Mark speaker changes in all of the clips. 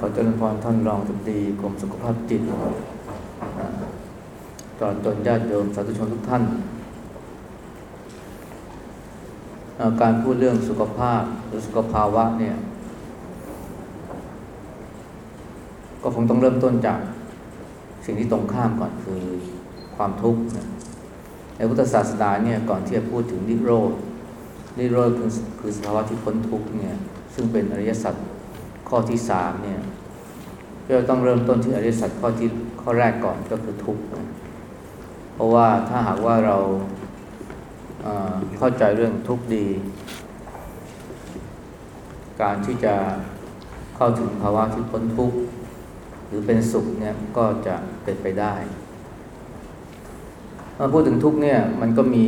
Speaker 1: ขอเจริญพรท่านรองทุดีกรมสุขภาพจิตตลอดจนญาติโยมสาธุชนทุกท่าน การพูดเรื่องสุขภาพหรือสุขภาวะเนี่ย ก็คงต้องเริ่มต้นจากสิ่งที่ตรงข้ามก่อนคือความทุกข์ในพุทธศาสนาเนี่ยก่อนที่จะพูดถึงนิโรธนิโรธคือคือสภาวะที่พ้นทุกข์เนี่ยซึ่งเป็นอริยสัจ ข้อที่สามเนี่ยก็ต้องเริ่มต้นที่อริสัจข้อที่ข้อแรกก่อนก็คือทุกข์เพราะว่าถ้าหากว่าเราเข้าใจเรื่องทุกข์ดี การที่จะเข้าถึงภาวะที่พ้นทุกข์หรือเป็นสุขเนี่ยก็จะเป็นไปได้เมาพูดถึงทุกข์เนี่ยมันก็มี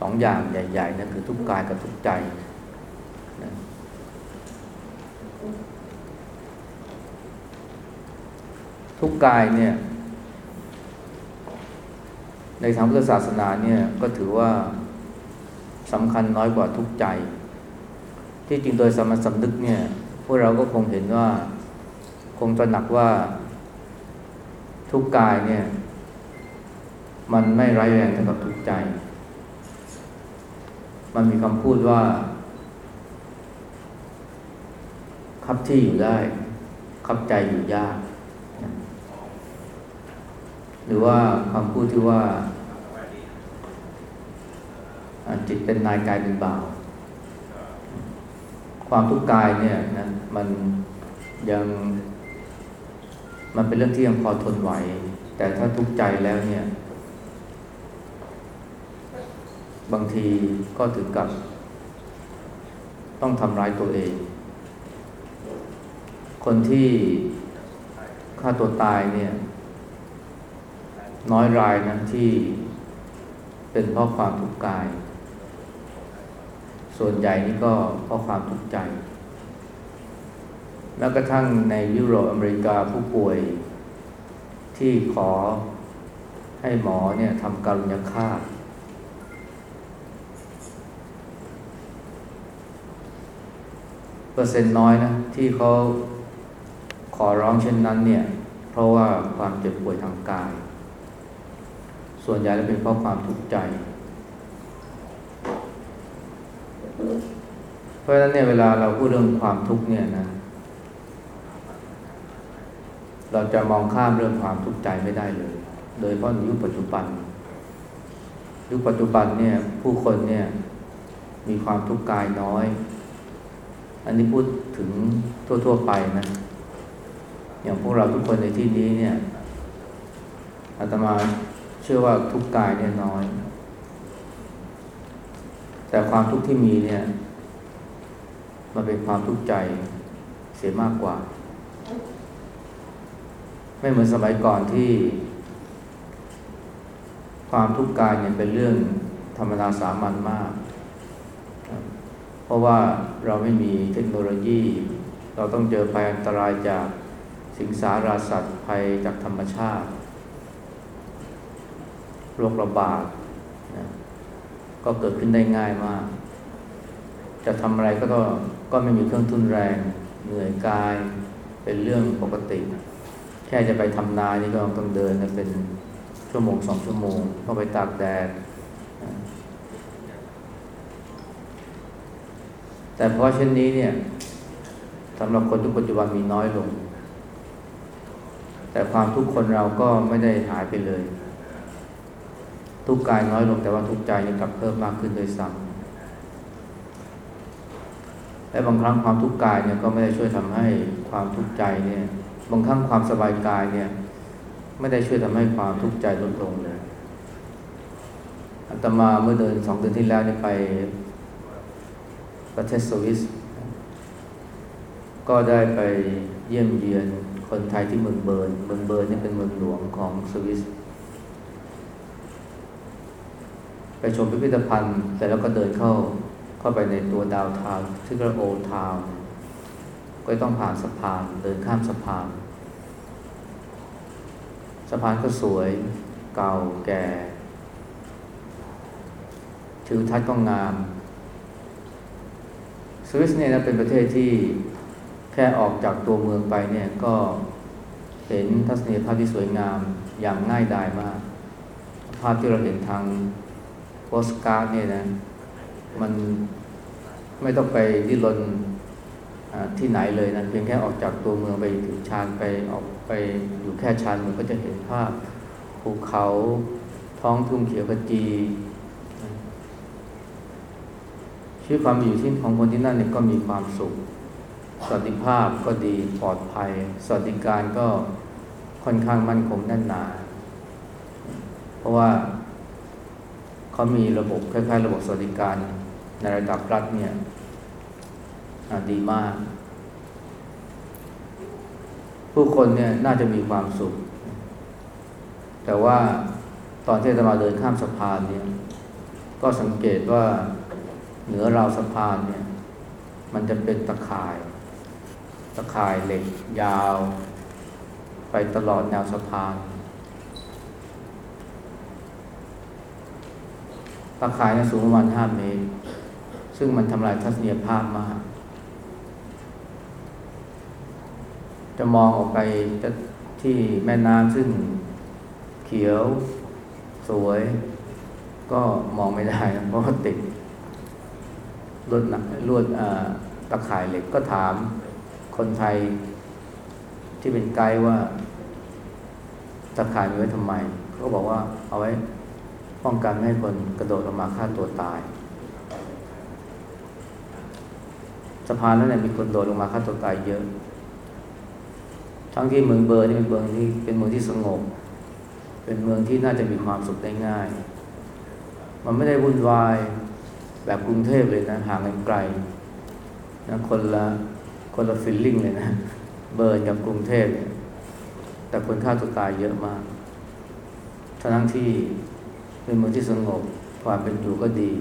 Speaker 1: สองอย่างใหญ่ๆนะคือทุกข์กายกับทุกข์ใจนะ ทุกกายเนี่ย ในทางพุทธศาสนาเนี่ย ก็ถือว่าสำคัญน้อยกว่าทุกใจ ที่จริงโดยสมสำนึกเนี่ย พวกเราก็คงเห็นว่า คงตระหนักว่าทุกกายเนี่ย มันไม่ร้ายแรงเท่ากับทุกใจ มันมีคำพูดว่า คับที่อยู่ได้ คับใจอยู่ยาก หรือว่าคำพูดที่ว่าจิตเป็นนายกายเป็นบ่าว ความทุกข์กายเนี่ยนะมันยังมันเป็นเรื่องที่ยังพอทนไหว แต่ถ้าทุกข์ใจแล้วเนี่ย บางทีก็ถึงกับ ต้องทำร้ายตัวเอง คนที่ฆ่าตัวตายเนี่ย น้อยรายนะที่เป็นเพราะความทุกข์กาย ส่วนใหญ่นี่ก็เพราะความทุกข์ใจแม้กระทั่งในยุโรปอเมริกาผู้ป่วย ที่ขอให้หมอเนี่ยทำการุญฆาตเปอร์เซ็นต์น้อยนะ ที่เขาขอร้องเช่นนั้นเนี่ย เพราะว่าความเจ็บป่วยทางกาย ส่วนใหญ่จะเป็นเพราะความทุกข์ใจ เพราะฉะนั้นเนี่ยเวลาเราพูดเรื่องความทุกข์เนี่ยนะ เราจะมองข้ามเรื่องความทุกข์ใจไม่ได้เลย โดยเพราะในยุคปัจจุบัน ยุคปัจจุบันเนี่ยผู้คนเนี่ยมีความทุกข์กายน้อย อันนี้พูดถึงทั่ว ๆ ไปนะ อย่างพวกเราทุกคนในที่นี้เนี่ยอาตมา เชื่อว่าทุกกายเนี่ยน้อย แต่ความทุกข์ที่มีเนี่ย มันเป็นความทุกข์ใจเสียมากกว่า ไม่เหมือนสมัยก่อนที่ ความทุกข์กายเนี่ยเป็นเรื่องธรรมดาสามัญมาก เพราะว่าเราไม่มีเทคโนโลยี เราต้องเจอภัยอันตรายจากสิงสาราสัตว์ภัยจากธรรมชาติ โรคระบาดนะก็เกิดขึ้นได้ง่ายมาก จะทำอะไรก็ต้องก็ไม่มีเครื่องทุนแรง เหนื่อยกายเป็นเรื่องปกติ แค่จะไปทำนานี่ก็ต้องเดินเป็นชั่วโมงสองชั่วโมงต้องไปตากแดดแต่เพราะเช่นนี้เนี่ยสำหรับคนทุกปัจจุบันมีน้อยลง แต่ความทุกคนเราก็ไม่ได้หายไปเลย ทุกกายน้อยลงแต่ว่าทุกใจยังกลับเพิ่มมากขึ้นโดยซ้ำและบางครั้งความทุกข์กายเนี่ยก็ไม่ได้ช่วยทำให้ความทุกข์ใจเนี่ยบางครั้งความสบายกายเนี่ยไม่ได้ช่วยทำให้ความทุกข์ใจลดลงเลยอัตมาเมื่อเดือนสองเดือนที่แล้วนี่ไปประเทศสวิสก็ได้ไปเยี่ยมเยียนคนไทยที่เมืองเบิร์น เมืองเบิร์นนี่เป็นเมืองหลวงของสวิส ไปชมพิพิธภัณฑ์แต่แล้วก็เดินเข้าเข้าไปในตัวดาวทาวที่เรียกโอทาวก็ต้องผ่านสะพานเดินข้ามสะพาน สะพานก็สวย เก่าแก่ทิวทัศน์ก็งาม สวิสเนี่ยนะเป็นประเทศที่แค่ออกจากตัวเมืองไปเนี่ยก็เห็นทัศนียภาพที่สวยงามอย่างง่ายดายมาก ภาพที่เราเห็นทาง โปสการ์ดเนี่ยนะ มันไม่ต้องไปดิ้นรนที่ไหนเลยนะเพียงแค่ออกจากตัวเมืองไปถึงชานไปออกไปอยู่แค่ชานเมืองก็จะเห็นภาพภูเขาท้องทุ่งเขียวขจีชีวิตความอยู่ที่ของคนที่นั่นเนี่ยก็มีความสุขสวัสดิภาพก็ดีปลอดภัยสวัสดิการก็ค่อนข้างมั่นคงแน่นหนา เพราะว่า เขามีระบบคล้ายๆ ระบบสวัสดิการในระดับรัฐเนี่ยดีมาก ผู้คนเนี่ยน่าจะมีความสุข แต่ว่าตอนที่จะมาเดินข้ามสะพานเนี่ย ก็สังเกตว่าเหนือราวสะพานเนี่ย มันจะเป็นตะข่าย ตะข่ายเหล็กยาว ไปตลอดแนวสะพาน ตะข่ายเนี่ยสูงประมาณห้าเมตร ซึ่งมันทำลายทัศนียภาพมาก จะมองออกไปที่แม่น้ำซึ่งเขียวสวย ก็มองไม่ได้เพราะว่าติดลวดหนักลวดตะข่ายเหล็กก็ถามคนไทยที่เป็นไกด์ว่าตะข่ายมีไว้ทำไม เขาบอกว่าเอาไว้ ป้องกันไม่ให้คนกระโดดลงมาฆ่าตัวตาย สะพานนั้นเนี่ยมีคนโดดลงมาฆ่าตัวตายเยอะ ทั้งที่เมืองเบอร์นี่เป็นเมืองที่เป็นเมืองที่สงบ เป็นเมืองที่น่าจะมีความสุขได้ง่าย มันไม่ได้วุ่นวายแบบกรุงเทพเลยนะห่างกันไกลนะคนละคนละฟิลลิ่งเลยนะ เบิร์กับกรุงเทพเนี่ยแต่คนฆ่าตัวตายเยอะมากทั้งที่ เป็นเมืองที่สงบความเป็นอยู่ก็ดี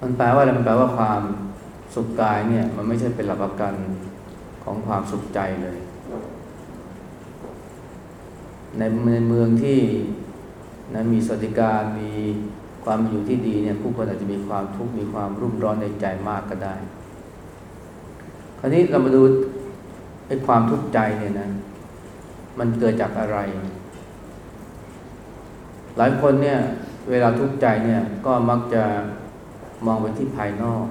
Speaker 1: มันแปลว่าอะไรมันแปลว่าความสุขกายเนี่ย มันไม่ใช่เป็นหลักประกันของความสุขใจเลย ในในเมืองที่นะมีสวัสดิการมีความอยู่ที่ดีเนี่ยผู้คนอาจจะมีความทุกข์มีความรุ่มร้อนในใจมากก็ได้ คราวนี้เรามาดูไอ้ความทุกข์ใจเนี่ยนะ มันเกิดจากอะไร หลายคนเนี่ยเวลาทุกข์ใจเนี่ยก็มักจะมองไปที่ภายนอก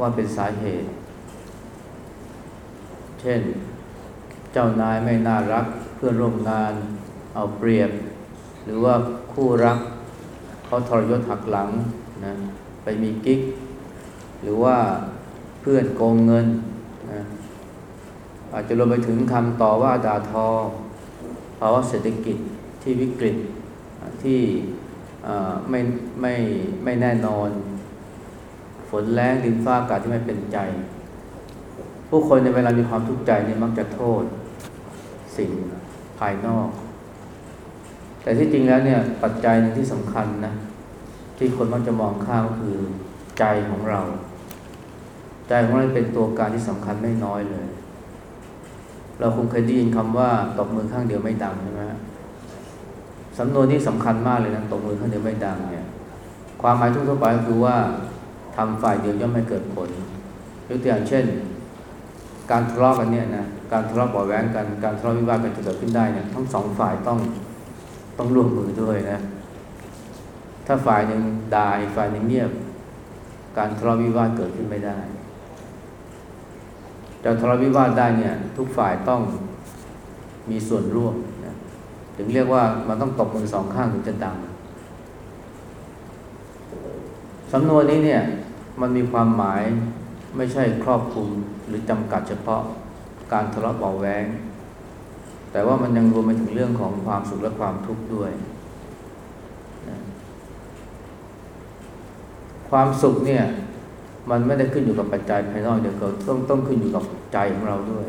Speaker 1: ว่าเป็นสาเหตุ เช่น เจ้านายไม่น่ารักเพื่อนร่วมงานเอาเปรียบ หรือว่าคู่รักเขาทรยศหักหลังนะไปมีกิ๊ก หรือว่าเพื่อนโกงเงินนะอาจจะรวมไปถึงคำต่อว่าด่าทอภาวะเศรษฐกิจที่วิกฤต ที่ไม่ไม่ไม่แน่นอน ฝนแรงดินฟ้าอากาศที่ไม่เป็นใจ ผู้คนในเวลามีความทุกข์ใจเนี่ยมักจะโทษสิ่งภายนอก แต่ที่จริงแล้วเนี่ยปัจจัยหนึ่งที่สำคัญนะที่คนมักจะมองข้ามก็คือใจของเรา ใจของเราเป็นตัวการที่สำคัญไม่น้อยเลย เราคงเคยได้ยินคำว่าตบมือข้างเดียวไม่ดังใช่ไหม สำนวนนี้สำคัญมากเลยนะตบมือข้างเดียวไม่ดังเนี่ย ความหมายทั่วไปก็คือว่าทำฝ่ายเดียวย่อมไม่เกิดผลยกตัวอย่างเช่น การทะเลาะกันเนี่ยนะการทะเลาะเบาแว้งกันการทะเลาะวิวาทกันจะเกิดขึ้นได้เนี่ยทั้งสองฝ่ายต้องต้องร่วมมือด้วยนะ ถ้าฝ่ายหนึ่งด่าอีกฝ่ายหนึ่งเงียบ การทะเลาะวิวาทเกิดขึ้นไม่ได้จะทะเลาะวิวาทได้เนี่ย ทุกฝ่ายต้องมีส่วนร่วม ถึงเรียกว่ามันต้องตบมือสองข้างถึงจะดังสำนวนนี้เนี่ยมันมีความหมายไม่ใช่ครอบคลุมหรือจำกัดเฉพาะการทะเลาะเบาแวงแต่ว่ามันยังรวมไปถึงเรื่องของความสุขและความทุกข์ด้วย ความสุขเนี่ยมันไม่ได้ขึ้นอยู่กับปัจจัยภายนอกเดียวก็ต้องต้องขึ้นอยู่กับใจของเราด้วย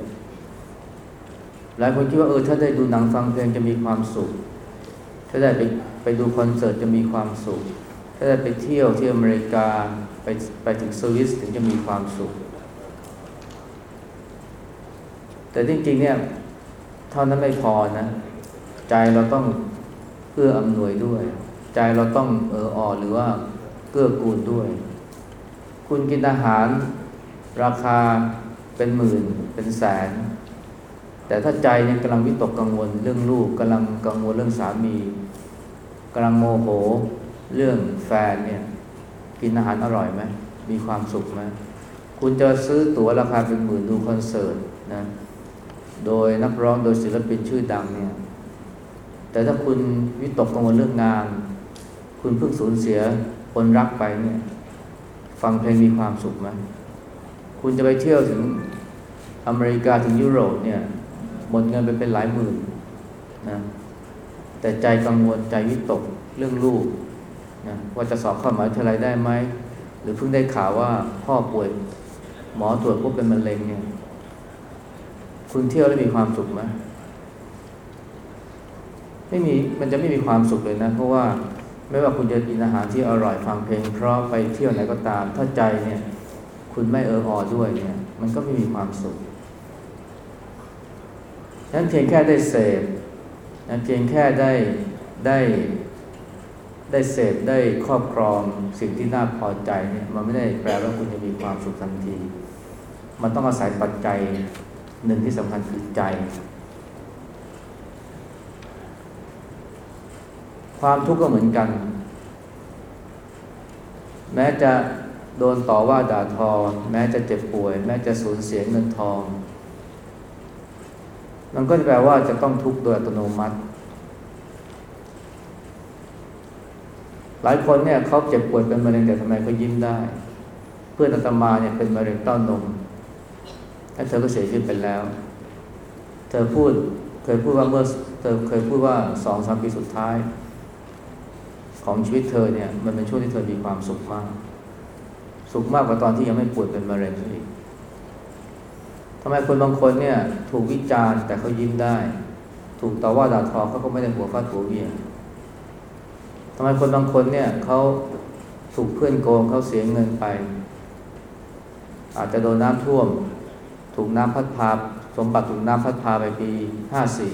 Speaker 1: หลายคนคิดว่าเออถ้าได้ดูหนังฟังเพลงจะมีความสุข ถ้าได้ไปไปดูคอนเสิร์ตจะมีความสุข ถ้าได้ไปเที่ยวที่อเมริกาไปไปถึงสวิสถึงจะมีความสุข แต่จริงๆเนี่ยเท่านั้นไม่พอนะ ใจเราต้องเพื่ออำนวยด้วย ใจเราต้องเอออ่อหรือว่าเกื้อกูลด้วย คุณกินอาหารราคาเป็นหมื่นเป็นแสน แต่ถ้าใจเนี่ยกำลังวิตกกังวลเรื่องลูกกำลังกังวลเรื่องสามีกำลังโมโหเรื่องแฟนเนี่ยกินอาหารอร่อยไหมมีความสุขไหมคุณจะซื้อตั๋วราคาเป็นหมื่นดูคอนเสิร์ตนะโดยนักร้องโดยศิลปินชื่อดังเนี่ยแต่ถ้าคุณวิตกกังวลเรื่องงาน คุณเพิ่งสูญเสียคนรักไปเนี่ยฟังเพลงมีความสุขไหมคุณจะไปเที่ยวถึงอเมริกาถึงยุโรปเนี่ย หมดเงินไปเป็นหลายหมื่นนะแต่ใจกังวลใจวิตกเรื่องลูกนะว่าจะสอบเข้ามหาวิทยาลัยได้ไหม หรือเพิ่งได้ข่าวว่าพ่อป่วยหมอตรวจพบเป็นมะเร็งเนี่ย คุณเที่ยวแล้วมีความสุขไหมไม่มีมันจะไม่มีความสุขเลยนะ เพราะว่าไม่ว่าคุณจะกินอาหารที่อร่อยฟังเพลง เพราะไปเที่ยวไหนก็ตาม ถ้าใจเนี่ย คุณไม่เอออด้วยเนี่ย มันก็ไม่มีความสุข ฉะนั้นเพียงแค่ได้เสพนะเพียงแค่ได้ได้ได้เสพได้ครอบครองสิ่งที่น่าพอใจเนี่ยมันไม่ได้แปลว่าคุณจะมีความสุขทันที มันต้องอาศัยปัจจัยหนึ่งที่สำคัญคือใจ ความทุกข์ก็เหมือนกัน แม้จะโดนต่อว่าด่าทอ แม้จะเจ็บป่วย แม้จะสูญเสียเงินทอง มันก็จะแปลว่าจะต้องทุกข์โดยอัตโนมัติ หลายคนเนี่ยเขาเจ็บป่วยเป็นมะเร็งแต่ทำไมเขายิ้มได้ เพื่อนอาตมาเนี่ยเป็นมะเร็งเต้านมและเธอก็เสียชีวิตไปแล้ว เธอพูดเคยพูดว่าเมื่อเธอเคยพูดว่าสองสามปีสุดท้าย ของชีวิตเธอเนี่ย มันเป็นช่วงที่เธอมีความสุขมาก สุขมากกว่าตอนที่ยังไม่ป่วยเป็นมะเร็งอีก ทำไมคนบางคนเนี่ย ถูกวิจารณ์แต่เขายิ้มได้ ถูกต่อว่าด่าทอเขาก็ไม่ได้หัวฟาดหัวเวียงทำไมคนบางคนเนี่ยเขาถูกเพื่อนโกงเขาเสียเงินไป อาจจะโดนน้ำท่วม ถูกน้ำพัดพาสมบัติถูกน้ำพัดพาไปปีห้าสี่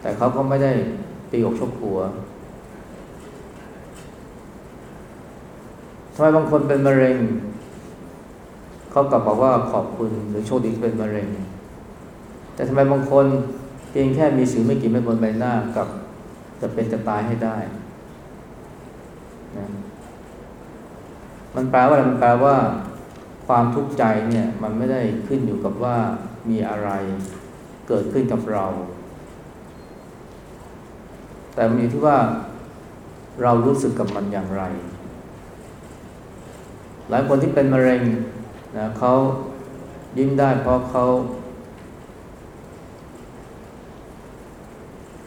Speaker 1: แต่เขาก็ไม่ได้ตีอกชกหัวทำไมบางคนเป็นมะเร็ง เขากลับบอกว่าขอบคุณหรือโชคดีที่เป็นมะเร็ง แต่ทำไมบางคนเพียงแค่มีสิวไม่กี่เม็ดบนใบหน้ากับจะเป็นจะตายให้ได้นะมันแปลว่าอะไรมันแปลว่า ความทุกข์ใจเนี่ย มันไม่ได้ขึ้นอยู่กับว่ามีอะไรเกิดขึ้นกับเรา แต่มันอยู่ที่ว่าเรารู้สึกกับมันอย่างไร หลายคนที่เป็นมะเร็ง นะเขายิ้มได้เพราะเขา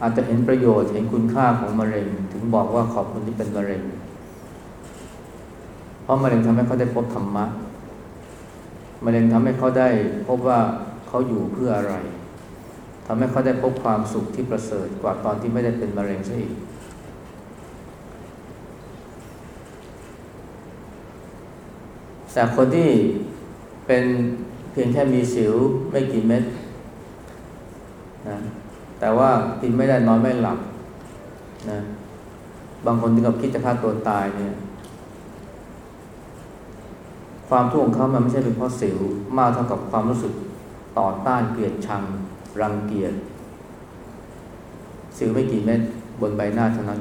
Speaker 1: อาจจะเห็นประโยชน์เห็นคุณค่าของมะเร็ง ถึงบอกว่าขอบคุณที่เป็นมะเร็ง เพราะมะเร็งทำให้เขาได้พบธรรมะมะเร็งทำให้เขาได้พบว่าเขาอยู่เพื่ออะไรทำให้เขาได้พบความสุขที่ประเสริฐกว่าตอนที่ไม่ได้เป็นมะเร็งซะอีกแต่คนที่ เป็นเพียงแค่มีสิวไม่กี่เม็ดนะแต่ว่ากินไม่ได้นอนไม่หลับนะบางคนถึงกับคิดจะฆ่าตัวตายเนี่ยความทุกข์ของเขามันไม่ใช่เป็นเพราะสิว มากเท่ากับความรู้สึกต่อต้านเกลียดชัง รังเกียจสิวไม่กี่เม็ดบนใบหน้าเท่านั้น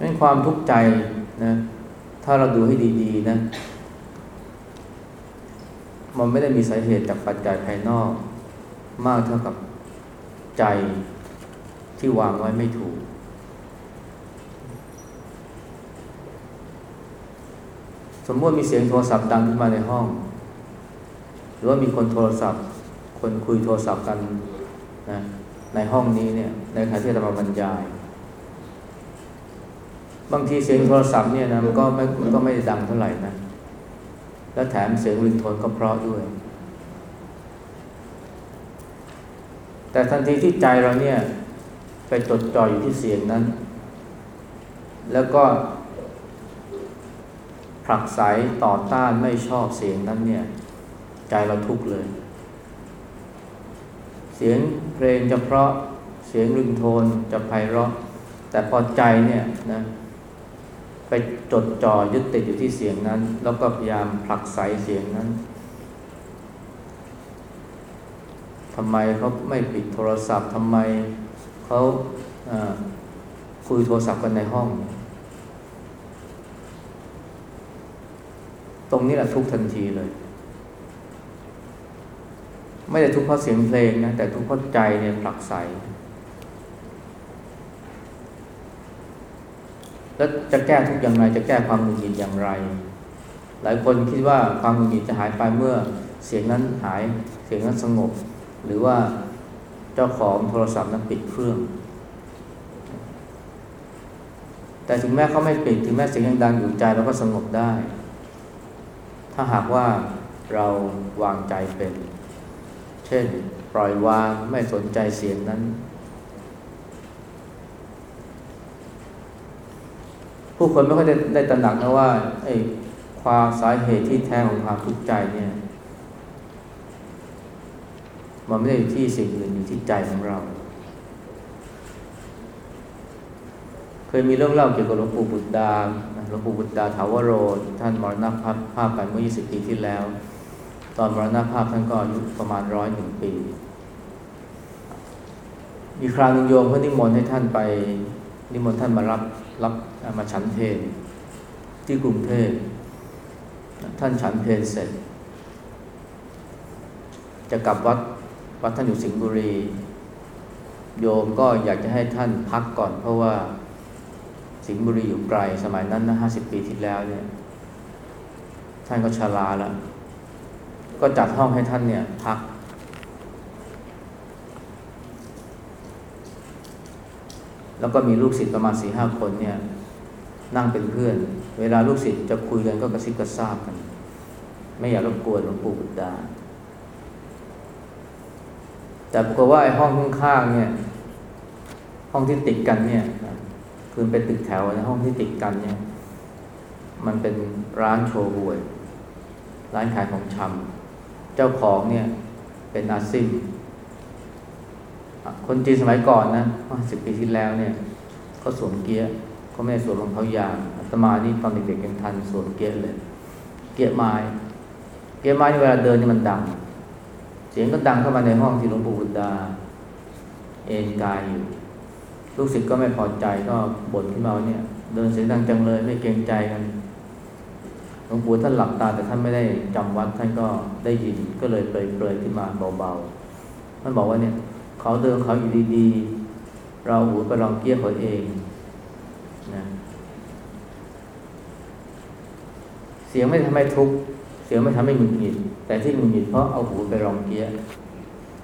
Speaker 1: นั่น ความทุกข์ใจนะถ้าเราดูให้ดีๆนะ มันไม่ได้มีสาเหตุจากปัจจัยภายนอก มากเท่ากับใจที่วางไว้ไม่ถูก สมมติมีเสียงโทรศัพท์ดังขึ้นมาในห้อง หรือว่ามีคนโทรศัพท์ คนคุยโทรศัพท์กันนะในห้องนี้เนี่ยในขณะที่เรามาบรรยาย บางทีเสียงโทรศัพท์เนี่ยนะมันก็ไม่มันก็ไม่ด้ดังเท่าไหร่นะ แล้วแถมเสียงริงโทนก็เพราะด้วย แต่ทันทีที่ใจเราเนี่ย ไปจดจ่ออยู่ที่เสียงนั้น แล้วก็ผลักไสต่อต้านไม่ชอบเสียงนั้นเนี่ย ใจเราทุกข์เลย เสียงเพลงจะเพราะเสียงริงโทนจะไพเราะ แต่พอใจเนี่ยนะ ไปจดจ่อยึดติดอยู่ที่เสียงนั้น แล้วก็พยายามผลักไสเสียงนั้นทำไมเขาไม่ปิดโทรศัพท์ทำไมเขาคุยโทรศัพท์กันในห้อง ตรงนี้แหละทุกทันทีเลย ไม่ได้ทุกเพราะเสียงเพลงนะแต่ทุกเพราะใจเนี่ยผลักไส แล้วจะแก้ทุกอย่างไร จะแก้ความหงุดหงิดอย่างไร หลายคนคิดว่าความหงุดหงิดจะหายไปเมื่อเสียงนั้นหายเสียงนั้นสงบ หรือว่าเจ้าของโทรศัพท์นั้นปิดเครื่อง แต่ถึงแม้เขาไม่ปิดถึงแม้เสียงยังดังอยู่ใจเราก็สงบได้ ถ้าหากว่าเราวางใจเป็น เช่น ปล่อยวางไม่สนใจเสียงนั้น ผู้คนไม่ค่อยได้ได้ตระหนักนะว่าไอ้ความสาเหตุที่แท้ของความทุกข์ใจเนี่ย มันไม่ได้อยู่ที่สิ่งอื่นอยู่ที่ใจของเรา เคยมีเรื่องเล่าเกี่ยวกับหลวงปู่บุตรดาหลวงปู่บุตรดาถาวโร ท่านมรณภาพภาพไปเมื่อ 20 ปีที่แล้ว ตอนมรณภาพท่านก็อายุประมาณร้อยหนึ่งปี มีคราวหนึ่งโยมเพื่อนิมนต์ให้ท่านไปนิมนต์ท่านมารับ รับมาฉันเพลที่กรุงเทพท่านฉันเพลเสร็จ จะกลับวัดวัดท่านอยู่สิงห์บุรี โยมก็อยากจะให้ท่านพักก่อน เพราะว่าสิงห์บุรีอยู่ไกลสมัยนั้นนะห้าสิบปีที่แล้วเนี่ย ท่านก็ชราแล้ว ก็จัดห้องให้ท่านเนี่ยพัก แล้วก็มีลูกศิษย์ประมาณสี่ห้าคนเนี่ยนั่งเป็นเพื่อน เวลาลูกศิษย์จะคุยกันก็กระซิบกระซาบกัน ไม่อยากรบกวนหลวงปู่บุตรดา แต่ปรากฏว่าไอ้ห้องข้างๆเนี่ย ห้องที่ติดกันเนี่ยคือเป็นตึกแถวในห้องที่ติดกันเนี่ย มันเป็นร้านโชว์หวย ร้านขายของชำเจ้าของเนี่ยเป็นอาซิม คนจีนสมัยก่อนนะสิบปีที่แล้วเนี่ยเขาสวมเกียร์เขาไม่ได้สวมรองเท้ายางอาตมานี่ตอนเด็กๆยังทันสวมเกียร์เลย เกียร์ไม้ เกียร์ไม้เวลาเดินนี่มันดัง เสียงก็ดังเข้ามาในห้องที่หลวงปู่บุตดา เอนกายอยู่ลูกศิษย์ก็ไม่พอใจก็บ่นขึ้นมาเนี่ย เดินเสียงดังจังเลยไม่เกรงใจกันหลวงปู่ท่านหลับตาแต่ท่านไม่ได้จำวัดท่านก็ได้ยินก็เลยเปรยๆขึ้นมาเบาๆท่านบอกว่าเนี่ย เขาเดินเขาอยู่ดีๆ เราหูไปลองเกี้ยเขาเองนะเสียงไม่ทำให้ทุกข์เสียงไม่ทำให้หงุดหงิด แต่ที่หงุดหงิดเพราะเอาหูไปลองเกี้ย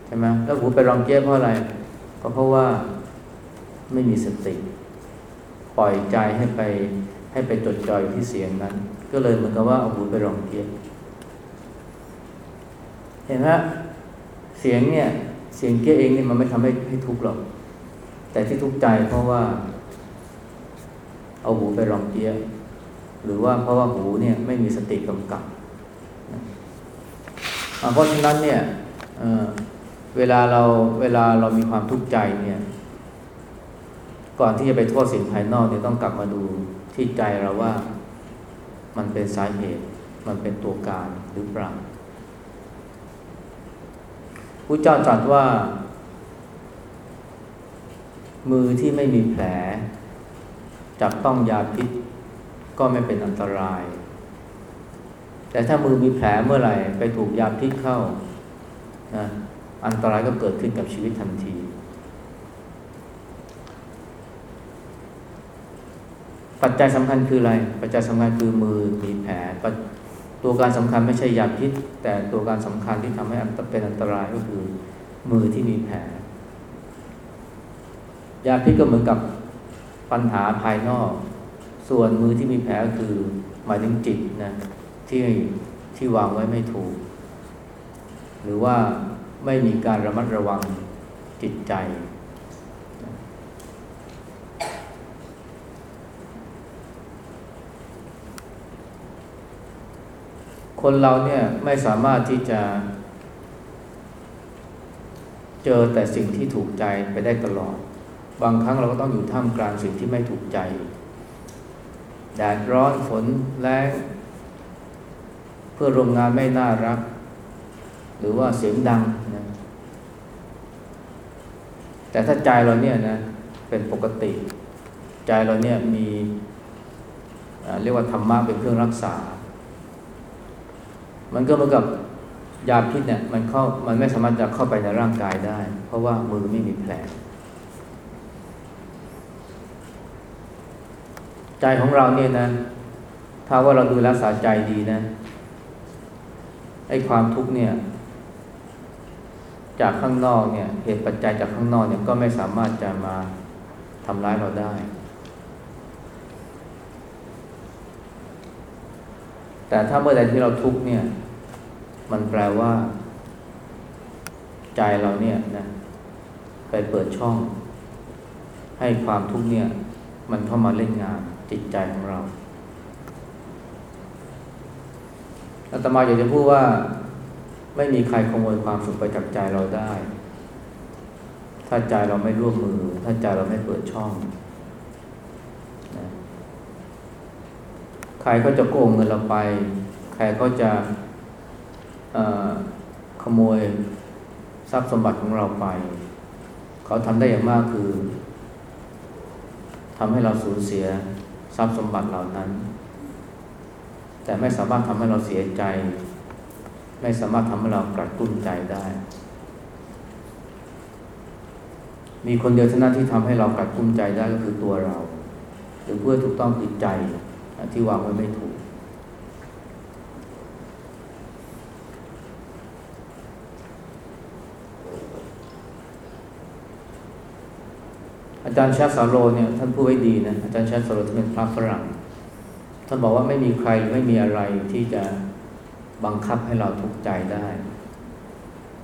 Speaker 1: ใช่ไหมแล้วหูไปลองเกี้ยเพราะอะไร ก็เพราะว่าไม่มีสติ ปล่อยใจให้ไปให้ไปจดจ่อยที่เสียงนั้น ก็เลยเหมือนกับว่าเอาหูไปลองเกี้ยเห็นไหมเสียงเนี่ย เสียงเกี้ยเองนี่มันไม่ทำให้ให้ทุกข์หรอก แต่ที่ทุกข์ใจเพราะว่า เอาหูไปรองเกี้ยหรือว่าเพราะว่าหูเนี่ยไม่มีสติกำกับเพราะฉะนั้นเนี่ยเเวลาเราเวลาเรามีความทุกข์ใจเนี่ย ก่อนที่จะไปโทษสิ่งภายนอกเนี่ยต้องกลับมาดูที่ใจเราว่ามันเป็นสาเหตุ มันเป็นตัวการหรือเปล่า พระเจ้าตรัสว่า มือที่ไม่มีแผล จับต้องยาพิษ ก็ไม่เป็นอันตราย แต่ถ้ามือมีแผลเมื่อไหร่ ไปถูกยาพิษเข้านะอันตรายก็เกิดขึ้นกับชีวิตทันที ปัจจัยสำคัญคืออะไร ปัจจัยสำคัญคือมือมีแผล ตัวการสำคัญไม่ใช่ยาพิษ แต่ตัวการสำคัญที่ทำให้เป็นอันตรายก็คือมือที่มีแผลยาพิษก็เหมือนกับปัญหาภายนอก ส่วนมือที่มีแผลก็คือหมายถึงจิตนะที่ที่วางไว้ไม่ถูก หรือว่าไม่มีการระมัดระวังจิตใจ คนเราเนี่ยไม่สามารถที่จะ เจอแต่สิ่งที่ถูกใจไปได้ตลอด บางครั้งเราก็ต้องอยู่ท่ามกลางสิ่งที่ไม่ถูกใจ แดดร้อนฝนแรงเพื่อโรงงานไม่น่ารัก หรือว่าเสียงดังนะแต่ถ้าใจเราเนี่ยนะเป็นปกติ ใจเราเนี่ยมีเรียกว่าธรรมะเป็นเครื่องรักษา มันก็เหมือนกับยาพิษเนี่ยมันเข้ามันไม่สามารถจะเข้าไปในร่างกายได้ เพราะว่ามือไม่มีแผลใจของเราเนี่ยนะ ถ้าว่าเราดูรักษาใจดีนะไอ้ความทุกข์เนี่ย จากข้างนอกเนี่ย เหตุปัจจัยจากข้างนอกเนี่ยก็ไม่สามารถจะมาทำร้ายเราได้ แต่ถ้าเมื่อใดที่เราทุกข์เนี่ย มันแปลว่า ใจเราเนี่ยนะไปเปิดช่อง ให้ความทุกข์เนี่ย มันเข้ามาเล่นงานจิตใจของเราอาตมาอยากจะพูดว่า ไม่มีใครขโมยความสุขไปจากใจเราได้ ถ้าใจเราไม่ร่วมมือ ถ้าใจเราไม่เปิดช่องนะใค รก็จะโกงเงินเราไป ใครก็จะขโมยทรัพย์สมบัติของเราไป เขาทำได้อย่างมากคือทำให้เราสูญเสียทรัพย์สมบัติเหล่านั้น แต่ไม่สามารถทำให้เราเสียใจ ไม่สามารถทำให้เรากระตุ้นใจได้ มีคนเดียวเท่านั้นที่ทำให้เรากระตุ้นใจได้ก็คือตัวเรา หรือเพื่อถูกต้องติดใจ ที่วางไว้ไม่ถูก อาจารย์ชาสาโรเนี่ยท่านพูดไว้ดีนะอาจารย์ชาสาโรท่านเป็นพระฝรั่งท่านบอกว่าไม่มีใครไม่มีอะไรที่จะบังคับให้เราทุกข์ใจได้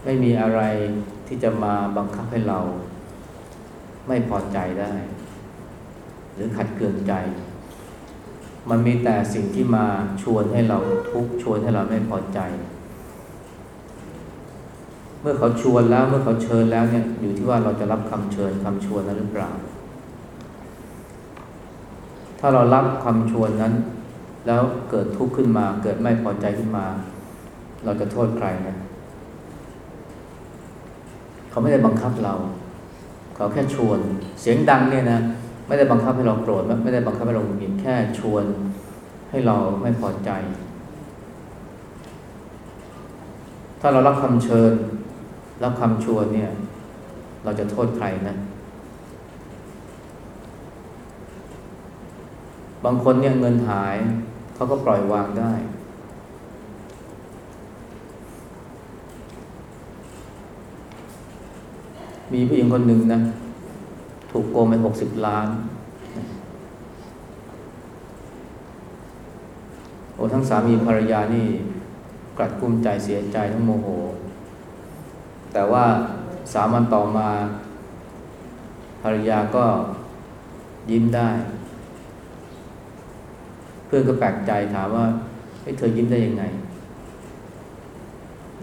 Speaker 1: ไม่มีอะไรที่จะมาบังคับให้เรา ไม่พอใจได้ หรือขัดเคืองใจ มันมีแต่สิ่งที่มาชวนให้เราทุกข์ชวนให้เราไม่พอใจ เมื่อเขาชวนแล้วเมื่อเขาเชิญแล้วเนี่ยอยู่ที่ว่าเราจะรับคำเชิญคำชวนนั้นหรือเปล่า ถ้าเรารับคำชวนนั้น แล้วเกิดทุกข์ขึ้นมา เกิดไม่พอใจขึ้นมา เราจะโทษใครนะเขาไม่ได้บังคับเรา เขาแค่ชวน เสียงดังเนี่ยนะ ไม่ได้บังคับให้เราโกรธไม่ได้บังคับให้เราหงุดหงิดแค่ชวนให้เราไม่พอใจ ถ้าเรารับคำเชิญ รับคำชวนเนี่ย เราจะโทษใครนะ บางคนเนี่ยเงินหายเขาก็ปล่อยวางได้ มีผู้หญิงคนหนึ่งนะ ถูกโกงไปหกสิบล้าน โอ้ทั้งสามีภรรยานี่กลัดกุ้มใจเสียใจทั้งโมโห แต่ว่าสามวันต่อมา ภรรยาก็ยิ้มได้ เพื่อนก็แปลกใจถามว่าเฮ้ยเธอยิ้มได้ยังไง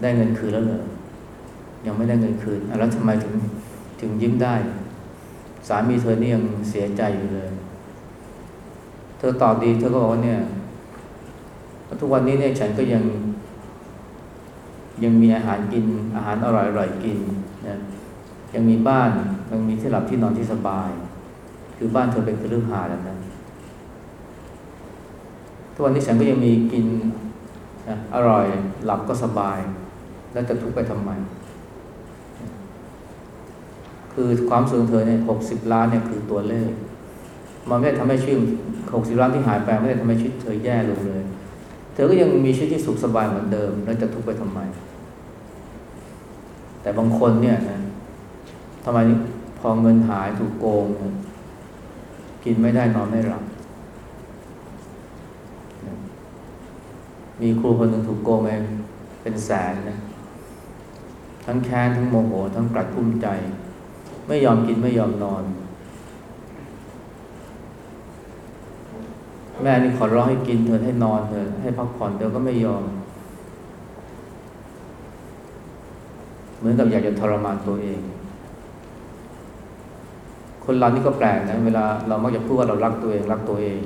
Speaker 1: ได้เงินคืนแล้วเหรอยังไม่ได้เงินคืนแล้วทำไมถึงถึงยิ้มได้ สามีเธอนี่ยังเสียใจอยู่เลย เธอตอบดีเธอก็บอกว่าเนี่ยทุกวันนี้เนี่ยฉันก็ยัง ยังมีอาหารกินอาหารอร่อยอร่อยกินนะยังมีบ้านยังมีที่หลับที่นอนที่สบาย คือบ้านเธอเป็นคฤหาสน์แล้วนะทุกวันนี้ฉันก็ยังมีกินนะอร่อยหลับก็สบาย แล้วจะทุกข์ไปทำไม คือความสูญเธอเนี่ยหกสิบล้านเนี่ยคือตัวเลข มันไม่ได้ทำให้ชีวิตหกสิบล้านที่หายไปไม่ได้ทำให้ชีวิตเธอแย่ลงเลย เธอก็ยังมีชีวิตที่สุขสบายเหมือนเดิม แล้วจะทุกข์ไปทำไม แต่บางคนเนี่ยนะทำไมพอเงินหายถูกโกง กินไม่ได้นอนไม่หลับมีครูคนหนึ่งถูกโกงไปเป็นแสนนะทั้งแค้นทั้งโมโห ทั้งกลัดกุ้มใจ ไม่ยอมกินไม่ยอมนอน แม่นี่ขอร้องให้กินเธอให้นอนเธอให้พักผ่อนเธอก็ไม่ยอม เหมือนกับอยากจะทรมานตัวเอง คนเรานี่ก็แปลกนะเวลาเรามักจะพูดว่าเรารักตัวเองรักตัวเอง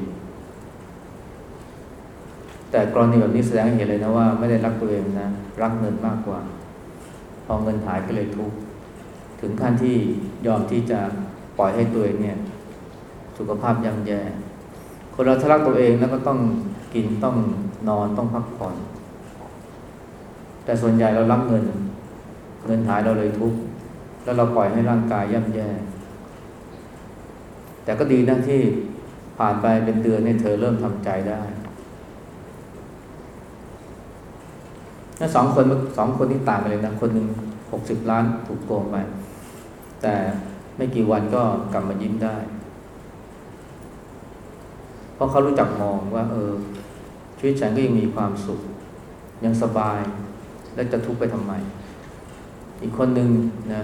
Speaker 1: แต่กรณีแบบนี้แสดงให้เห็นเลยนะว่า ไม่ได้รักตัวเองนะ รักเงินมากกว่า พอเงินหายก็เลยทุกข์ ถึงขั้นที่ยอมที่จะปล่อยให้ตัวเองเนี่ย สุขภาพย่ำแย่ คนเราถ้ารักตัวเองแล้วก็ต้องกินต้องนอนต้องพักผ่อน แต่ส่วนใหญ่เรารักเงิน เงินหายเราเลยทุกข์แล้วเราปล่อยให้ร่างกายย่ำแย่ แต่ก็ดีนะที่ผ่านไปเป็นเดือนเนี่ยเธอเริ่มทำใจได้ถ้าสองคนสองคนที่ต่างกันเลยนะ คนหนึ่งหกสิบล้านถูกโกงไป แต่ไม่กี่วันก็กลับมายิ้มได้ เพราะเขารู้จักมองว่า เออ ชีวิตฉันก็ยังมีความสุข ยังสบาย แล้วจะทุกข์ไปทำไม อีกคนหนึ่งนะ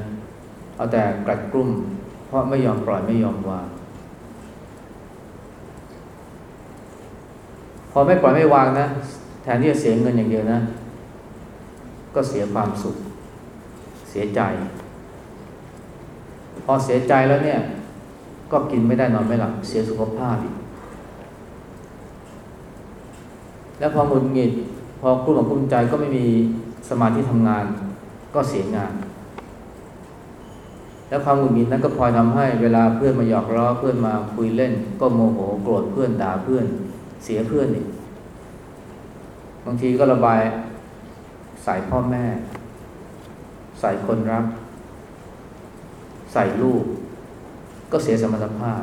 Speaker 1: เอาแต่กลัดกลุ้มเพราะไม่ยอมปล่อยไม่ยอมวางพอไม่ปล่อยไม่วางนะ แทนที่จะเสียเงินอย่างเดียวนะ ก็เสียความสุข เสียใจ พอเสียใจแล้วเนี่ย ก็กินไม่ได้นอนไม่หลับเสียสุขภาพอีก แล้วพอหงุดหงิด พอกลุ้มอกกลุ้มใจก็ไม่มีสมาธิทำงาน ก็เสียงาน แล้วความหงุดหงิดนั้นก็พลอยทำให้เวลาเพื่อนมาหยอกล้อเพื่อนมาคุยเล่น ก็โมโหโกรธเพื่อนด่าเพื่อนเสียเพื่อนอีกบางทีก็ระบายใส่พ่อแม่ ใส่คนรัก ใส่ลูก ก็เสียสมรรถภาพ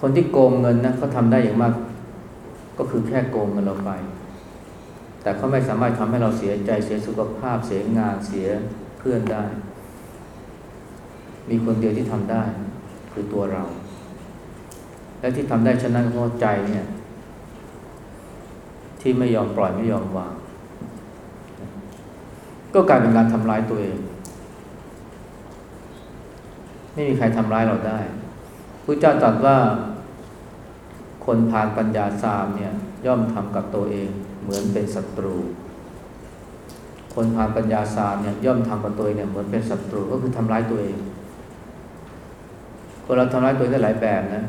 Speaker 1: คนที่โกงเงินนะเขาทำได้อย่างมาก ก็คือแค่โกงเงินเราไป แต่เขาไม่สามารถทำให้เราเสียใจเสียสุขภาพเสียงานเสียเพื่อนได้ มีคนเดียวที่ทำได้ คือตัวเรา และที่ทำได้ฉะนั้นเพราะใจเนี่ย ที่ไม่ยอมปล่อยไม่ยอมวาง ก็กลายเป็นการทำร้ายตัวเอง ไม่มีใครทำร้ายเราได้พระเจ้าตรัสว่าคนผ่านปัญญาสามเนี่ยย่อมทำกับตัวเองเหมือนเป็นศัตรู คนผ่านปัญญาสามเนี่ยย่อมทำกับตัวเองเนี่ยเหมือนเป็นศัตรูก็คือทำร้ายตัวเอง คนเราทำร้ายตัวเองได้หลายแบบนะ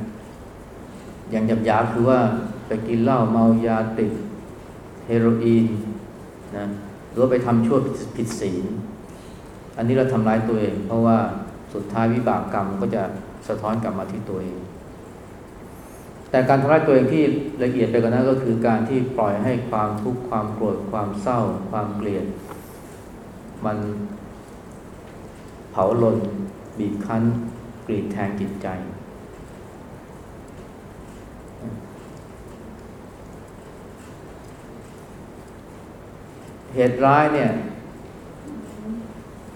Speaker 1: อย่างหยาบๆคือว่าไปกินเหล้าเมายาติดเฮโรอีนนะ หรือไปทำชั่วผิดศีล อันนี้เราทำร้ายตัวเอง เพราะว่าสุดท้ายวิบากกรรมก็จะสะท้อนกลับมาที่ตัวเอง แต่การทำร้ายตัวเองที่ละเอียดไปกว่านั้นก็คือการที่ปล่อยให้ความทุกข์ความโกรธความเศร้า ความเกลียด มันเผาลนบีบคั้นกรีดแทงจิตใจ เหตุร้ายเนี่ย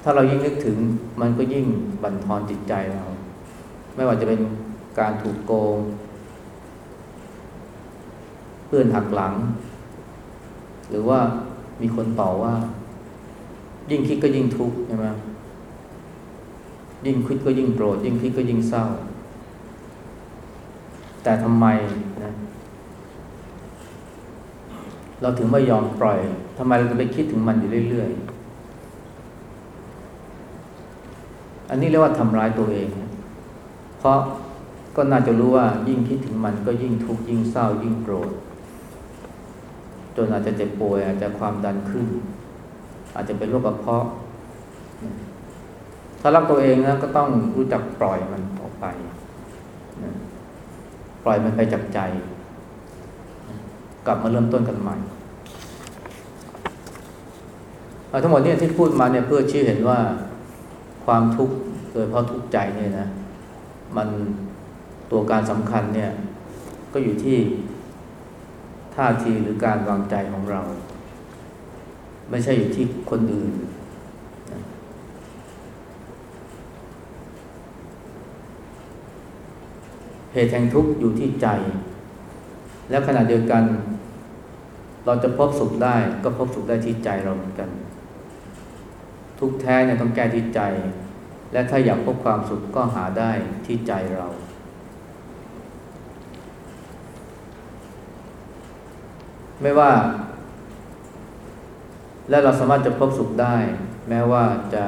Speaker 1: ถ้าเรายิ่งนึกถึง มันก็ยิ่งบั่นทอนจิตใจเรา ไม่ว่าจะเป็นการถูกโกง เพื่อนหักหลัง หรือว่ามีคนต่อว่า ยิ่งคิดก็ยิ่งทุกข์ใช่ไหมยิ่งคิดก็ยิ่งโกรธยิ่งคิดก็ยิ่งเศร้า แต่ทำไมนะเราถึงไม่ยอมปล่อย ทำไมเราจะไปคิดถึงมันอยู่เรื่อยๆ อันนี้เรียกว่าทำร้ายตัวเอง เพราะก็น่าจะรู้ว่ายิ่งคิดถึงมันก็ยิ่งทุกข์ยิ่งเศร้ายิ่งโกรธ จนอาจจะเจ็บป่วยอาจจะความดันขึ้น อาจจะเป็นโรคกระเพาะ ถ้ารักตัวเองนะก็ต้องรู้จักปล่อยมันออกไป ปล่อยมันไปจากใจ กลับมาเริ่มต้นกันใหม่ ทั้งหมดเนี่ยที่พูดมาเนี่ยเพื่อชี้เห็นว่าความทุกข์โดยเพราะทุกข์ใจเนี่ยนะมันตัวการสำคัญเนี่ยก็อยู่ที่ท่าทีหรือการวางใจของเรา ไม่ใช่อยู่ที่คนอื่น เหตุแห่งทุกข์อยู่ที่ใจ และขณะเดียวกัน เราจะพบสุขได้ก็พบสุขได้ที่ใจเราเหมือนกัน ทุกแท้เนี่ยต้องแก้ที่ใจ และถ้าอยากพบความสุขก็หาได้ที่ใจเรา ไม่ว่า และเราสามารถจะพบสุขได้ แม้ว่าจะ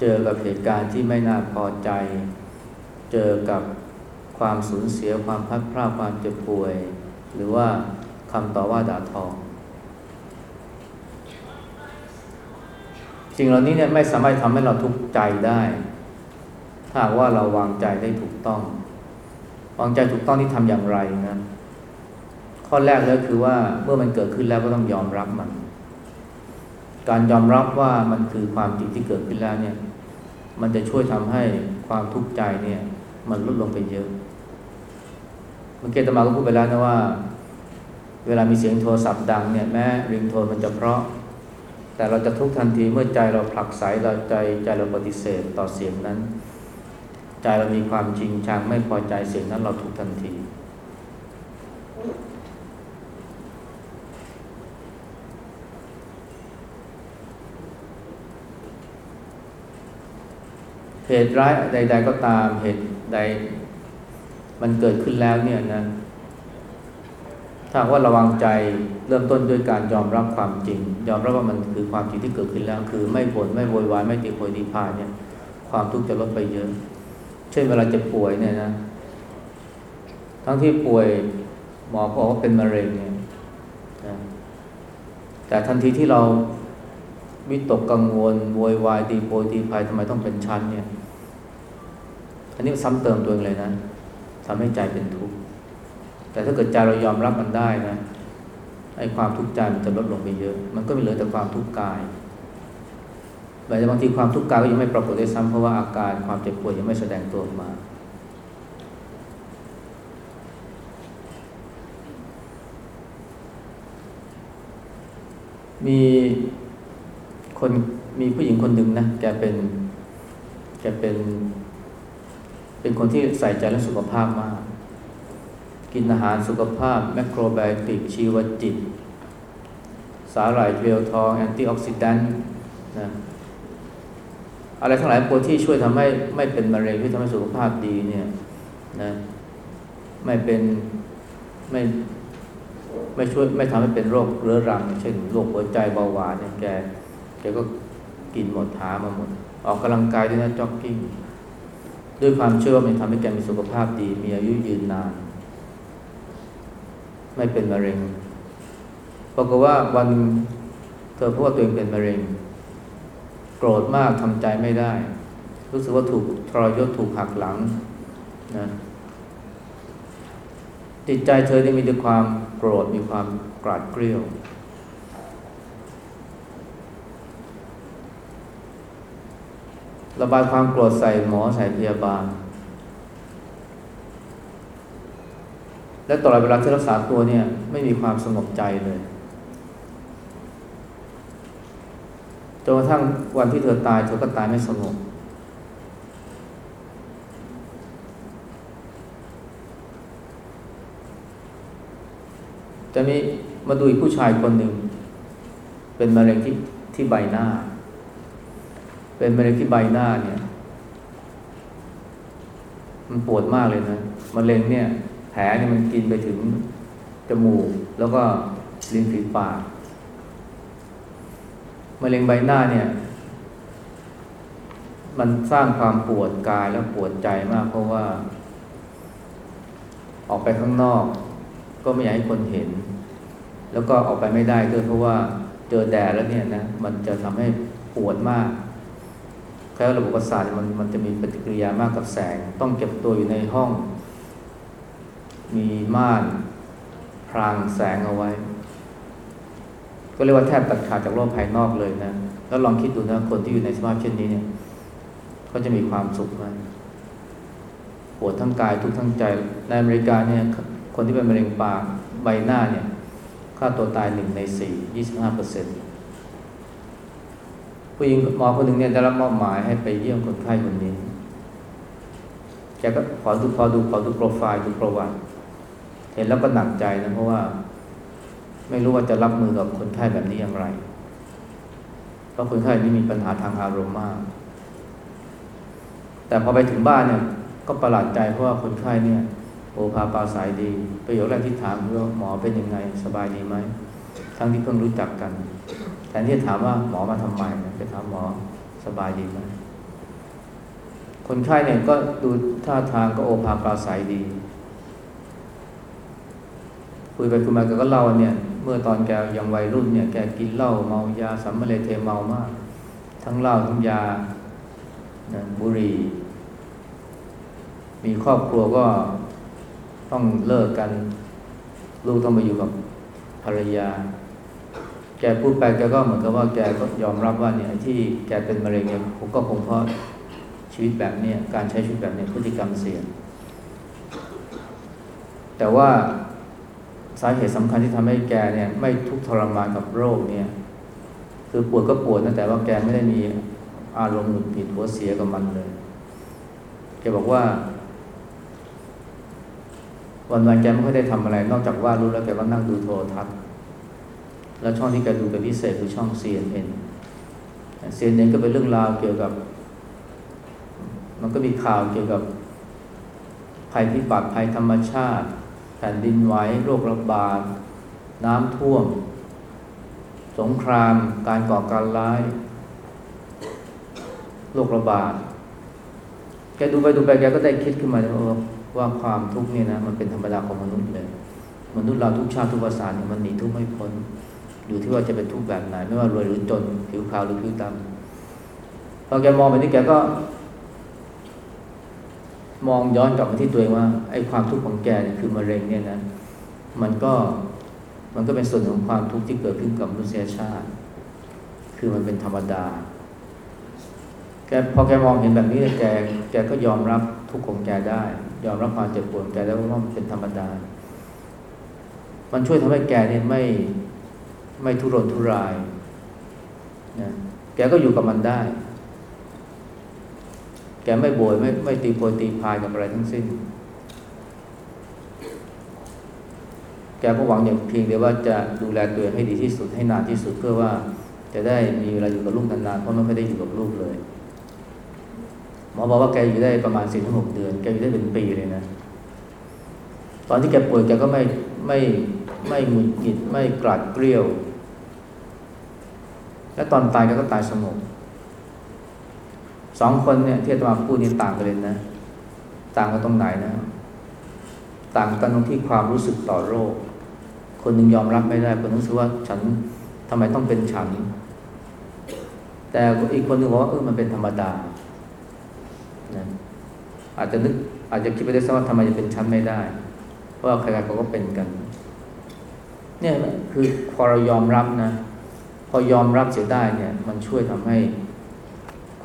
Speaker 1: เจอกับเหตุการณ์ที่ไม่น่าพอใจ เจอกับความสูญเสียความพัดพลาดความเจ็บป่วย หรือว่าคำต่อว่าด่าทอ สิ่งเหล่านี้เนี่ยไม่สามารถทำให้เราทุกข์ใจได้ ถ้าว่าเราวางใจได้ถูกต้อง วางใจถูกต้องที่ทำอย่างไรนะข้อแรกเลยคือว่าเมื่อมันเกิดขึ้นแล้วก็ต้องยอมรับมัน การยอมรับว่ามันคือความจริงที่เกิดขึ้นแล้วเนี่ย มันจะช่วยทำให้ความทุกข์ใจเนี่ย มันลดลงไปเยอะเมื่อกี้ตมาก็พูดไปแล้วนะว่า เวลามีเสียงโทรศัพท์ดังเนี่ยแม้ริงโทนมันจะเพราะ แต่เราจะทุกทันทีเมื่อใจเราผลักไสเราใจใจเราปฏิเสธต่อเสียงนั้น ใจเรามีความจริงชังไม่พอใจเสียงนั้นเราทุกทันที เหตุร้ายใด ๆ ก็ตามเหตุใดมันเกิดขึ้นแล้วเนี่ยนะ ถ้าว่าระวังใจเริ่มต้นด้วยการยอมรับความจริง ยอมรับว่ามันคือความจริงที่เกิดขึ้นแล้ว คือไม่บ่นไม่โวยวายไม่ตีโพยตีพายเนี่ย ความทุกข์จะลดไปเยอะ เช่นเวลาจ็บป่วยเนี่ยนะ ทั้งที่ป่วยหมอบอกว่าเป็นมะเร็งเนี่ยแต่ทันทีที่เราวิตกกังวลโวยวายตีโพยตีพายทำไมต้องเป็นชั้นเนี่ย อันนี้ซ้ำเติมตัวเองเลยนะทำให้ใจเป็นทุกข์ แต่ถ้าเกิดใจเรายอมรับมันได้นะไอ้ความทุกข์ใจมันจะลดลงไปเยอะ มันก็ม่เหลือแต่ความทุกข์กายแต่บางทีความทุกข์กายก็ยังไม่ปรากฏได้ซ้ำเพราะว่าอาการความเจ็บปวยยังไม่แสดงตัวออกมามีคนมีผู้หญิงคนหนึ่งนะแกเป็นแกเป็น เป็นคนที่ใส่ใจเรื่องสุขภาพมาก กินอาหารสุขภาพ macrobiotic ชีวจิต สาหร่ายเกลียวทอง antioxidant นะอะไรทั้งหลายพวกที่ช่วยทำให้ไม่เป็นมะเร็งที่ทำให้สุขภาพดีเนี่ยนะไม่เป็นไม่ไม่ช่วยไม่ทำให้เป็นโรคเรื้อรัง เช่นโรคหัวใจเบาหวานเนี่ยแกแกก็กินหมดหามาหมด ออกกำลังกายด้วยนะจ็อกกิ้งด้วยความเชื่อว่ามันทำให้แกมีสุขภาพดี มีอายุยืนนาน ไม่เป็นมะเร็งปรากฏว่าวันเธอพบว่าตัวเองเป็นมะเร็ง โกรธมากทำใจไม่ได้ รู้สึกว่าถูกทรยศถูกหักหลังนะจิตใจเธอได้มีแต่ความโกรธมีความกราดเกรี้ยว ระบายความโกรธใส่หมอใส่พยาบาล และตลอดเวลาที่รักษาตัวเนี่ย ไม่มีความสงบใจเลยจนกระทั่งวันที่เธอตาย เธอก็ตายไม่สงบจะมีมาดูอีกผู้ชายคนหนึ่ง เป็นมะเร็งที่ที่ใบหน้า เป็นมะเร็งที่ใบหน้าเนี่ย มันปวดมากเลยนะมะเร็งเนี่ย ผลเนี่ยมันกินไปถึงจมูก แล้วก็ลิ้นฝีปากมะเร็งใบหน้าเนี่ย มันสร้างความปวดกายและปวดใจมาก เพราะว่า ออกไปข้างนอก ก็ไม่อยากให้คนเห็น แล้วก็ออกไปไม่ได้ด้วยเพราะว่าเจอแดดแล้วเนี่ยนะมันจะทำให้ปวดมากแค่ระบบประสาทมันมันจะมีปฏิกิริยามากกับแสง ต้องเก็บตัวอยู่ในห้อง มีม่านพรางแสงเอาไว้ ก็เรียกว่าแทบตัดขาดจากโลกภายนอกเลยนะ แล้วลองคิดดูนะคนที่อยู่ในสภาพเช่นนี้เนี่ยเขาจะมีความสุขไหมปวดทั้งกายทุกทั้งใจในอเมริกาเนี่ยคนที่เป็นมะเร็งปากใบหน้าเนี่ยค่าตัวตายหนึ่งในสี่ยี่สิบห้าเปอร์เซ็นต์ผู้หญิงหมอคนหนึ่งเนี่ยได้รับมอบหมายให้ไปเยี่ยมคนไข้คนนี้แกก็ขอดูขอดูขอดูโปรไฟล์ดูประวัติ เห็นแล้วก็หนักใจนะเพราะว่า ไม่รู้ว่าจะรับมือกับคนไข้แบบนี้อย่างไร เพราะคนไข้นี้มีปัญหาทางอารมณ์มาก แต่พอไปถึงบ้านเนี่ย ก็ประหลาดใจเพราะว่าคนไข้เนี่ย โอภาปาสายดีประโยคแรกที่ถามคือว่าหมอเป็นยังไง สบายดีไหมทั้งที่เพิ่งรู้จักกันแทนที่จะถามว่าหมอมาทำไมไปถามหมอสบายดีไหมคนไข้เนี่ยก็ดูท่าทางก็โอภาปราศัยดี คุยไปคุยมาแกก็เล่าว่าเนี่ย เมื่อตอนแกยังวัยรุ่นเนี่ย แกกินเหล้าเมายาสัมมาเลเทเมามาก ทั้งเหล้าทั้งยาบุหรี่ มีครอบครัวก็ต้องเลิกกัน ลูกต้องไปอยู่กับภรรยา แกพูดไปแกก็เหมือนกับว่าแกก็ยอมรับว่าเนี่ยที่แกเป็นมะเร็งเนี่ยผมก็คงเพราะชีวิตแบบเนี้ยการใช้ชีวิตแบบเนี้ยพฤติกรรมเสี่ยงแต่ว่า สาเหตุสำคัญที่ทำให้แกเนี่ยไม่ทุกข์ทรมานกับโรคเนี่ย คือปวดก็ปวดนะแต่ว่าแกไม่ได้มีอารมณ์หงุดหงิดหัวเสียกับมันเลยแกบอกว่า วันวันๆแกไม่ค่อยได้ทำอะไร นอกจากว่ารู้แล้วแกก็นั่งดูโทรทัศน์ แล้วช่องที่แกดูเป็นพิเศษคือช่อง CNN CNN ก็เป็นเรื่องราวเกี่ยวกับ มันก็มีข่าวเกี่ยวกับภัยพิบัติภัยธรรมชาติ แผ่นดินไหวโรคระบาด น้ำท่วม สงคราม การก่อการร้าย โรคระบาด แกดูไปดูไปแกก็ได้คิดขึ้นมาว่าว่าความทุกข์เนี่ยนะมันเป็นธรรมดาของมนุษย์เลย มนุษย์เราทุกชาติทุกภาษาเนี่ยมันหนีทุกข์ไม่พ้น อยู่ที่ว่าจะเป็นทุกข์แบบไหน ไม่ว่ารวยหรือจน ผิวขาวหรือผิวดำพอแกมองไปนี่แกก็ มองย้อนกลับมาที่ตัวเองว่าไอ้ความทุกข์ของแกนี่คือมะเร็งเนี่ยนะมันก็มันก็เป็นส่วนของความทุกข์ที่เกิดขึ้นกับมนุษยชาติ คือมันเป็นธรรมดาแกพอแกมองเห็นแบบนี้แกแกก็ยอมรับทุกข์ของแกได้ ยอมรับความเจ็บปวดของแกได้ว่ามันเป็นธรรมดา มันช่วยทำให้แกเนี่ยไม่ไม่ทุรนทุรายนะแกก็อยู่กับมันได้ แกไม่โบยไม่ไม่ตีโพยตีพายกับอะไรทั้งสิ้น แกก็หวังอย่างเพียงเดียวว่าจะดูแลตัวเองให้ดีที่สุดให้นานที่สุดเพื่อว่าจะได้มีเวลาอยู่กับลูกนานๆเพราะมันไม่ได้อยู่กับลูกเลย หมอบอกว่าแกอยู่ได้ประมาณสี่ถึงหกเดือน แกอยู่ได้เป็นปีเลยนะ ตอนที่แกป่วยแกก็ไม่ไม่ไม่หงุดหงิดไม่กราดเกลียว และตอนตายแกก็ตายสงบ สองคนเนี่ยที่อาตมาพูดนี่ต่างกันเลยนะ ต่างกันตรงไหนนะ ต่างกันตรงที่ความรู้สึกต่อโรค คนหนึ่งยอมรับไม่ได้คนนึงรู้สึกว่าฉันทำไมต้องเป็นฉัน แต่อีกคนหนึ่งบอกว่าเออมันเป็นธรรมดานะอาจจะนึกอาจจะคิดไปได้สักว่าทำไมจะเป็นฉันไม่ได้ เพราะว่าใครๆเขาก็เป็นกัน เนี่ยคือพอเรายอมรับนะ พอยอมรับเสียได้เนี่ย มันช่วยทำให้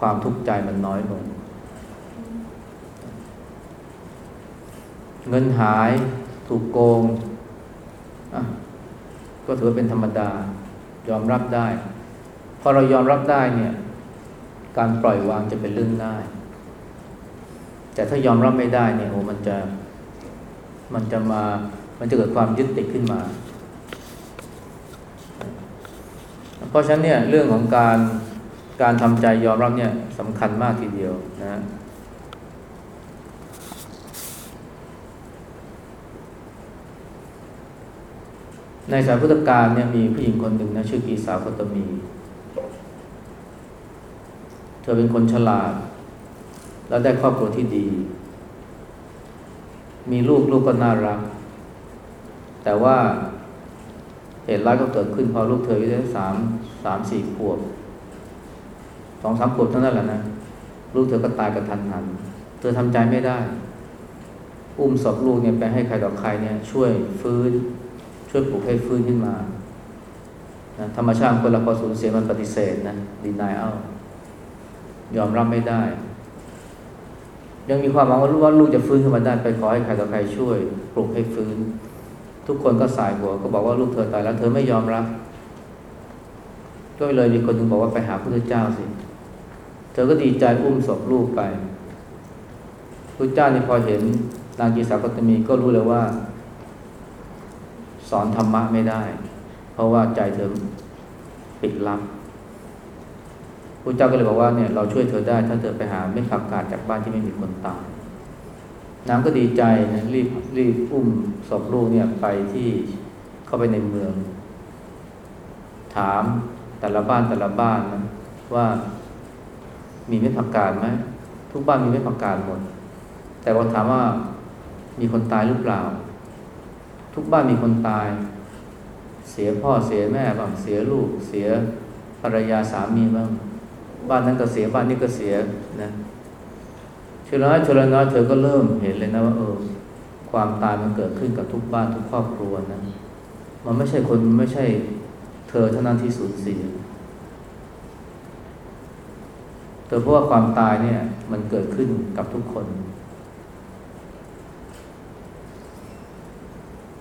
Speaker 1: ความทุกข์ใจมันน้อยลง เงินหายถูกโกงก็ถือว่าเป็นธรรมดายอมรับได้พอเรายอมรับได้เนี่ย การปล่อยวางจะเป็นเรื่องง่าย แต่ถ้ายอมรับไม่ได้เนี่ยโอ้มันจะมันจะมามันจะเกิดความยึดติดขึ้นมา เพราะฉะนั้นเนี่ยเรื่องของการ การทำใจยอมรับเนี่ยสำคัญมากทีเดียวนะในสายพุทธกาลเนี่ยมีผู้หญิงคนหนึ่งนะชื่อกีสาวคตมี เธอเป็นคนฉลาด แล้วได้ครอบครัวที่ดี มีลูกลูกก็น่ารัก แต่ว่าเหตุร้ายก็เกิดขึ้นพอลูกเธออายุได้สามสามสี่ขวบ สองสามขวบเท่านั้นแหละนะลูกเธอก็ตายกระทันหัน เธอทำใจไม่ได้ อุ้มศพลูกเนี่ยไปให้ใครต่อใครเนี่ย ช่วยฟื้น ช่วยปลุกให้ฟื้นขึ้นมานะธรรมชาติคนเราพอสูญเสียมันปฏิเสธนะดีนายเอายอมรับไม่ได้ ยังมีความหวังว่าลูกว่าลูกจะฟื้นขึ้นมาได้ไปขอให้ใครต่อใครช่วย ปลุกให้ฟื้น ทุกคนก็สายหัว ก็บอกว่าลูกเธอตายแล้ว เธอไม่ยอมรับก็เลยมีคนหนึ่งบอกว่าไปหาพระเจ้าสิ เธอก็ดีใจอุ้มศพลูกไปพระเจ้านี่พอเห็นนางกีสากตมีก็รู้เลยว่า สอนธรรมะไม่ได้ เพราะว่าใจเธอปิดลับพระเจ้าก็เลยบอกว่าเนี่ยเราช่วยเธอได้ ถ้าเธอไปหาเม็ดผักกาดจากบ้านที่ไม่มีคนตายนางก็ดีใจนะรีบรีบอุ้มศพลูกเนี่ยไปที่เข้าไปในเมือง ถามแต่ละบ้านแต่ละบ้านนะว่า มีเม็ดผักกาดไหมทุกบ้านมีไม้ผักกาดหมด แต่พอถามว่ามีคนตายหรือเปล่า ทุกบ้านมีคนตาย เสียพ่อเสียแม่บ้างเสียลูก เสียภรรยาสามีบ้าง บ้านนั้นก็เสียบ้านนี้ก็เสียนะเชลน้อยเชลน้อยเธอก็เริ่มเห็นเลยนะว่าเออความตายมันเกิดขึ้นกับทุกบ้านทุกครอบครัวนะ มันไม่ใช่คนไม่ใช่เธอเท่านั้นที่สูญเสียเธอเพราะว่าความตายเนี่ย มันเกิดขึ้นกับทุกคน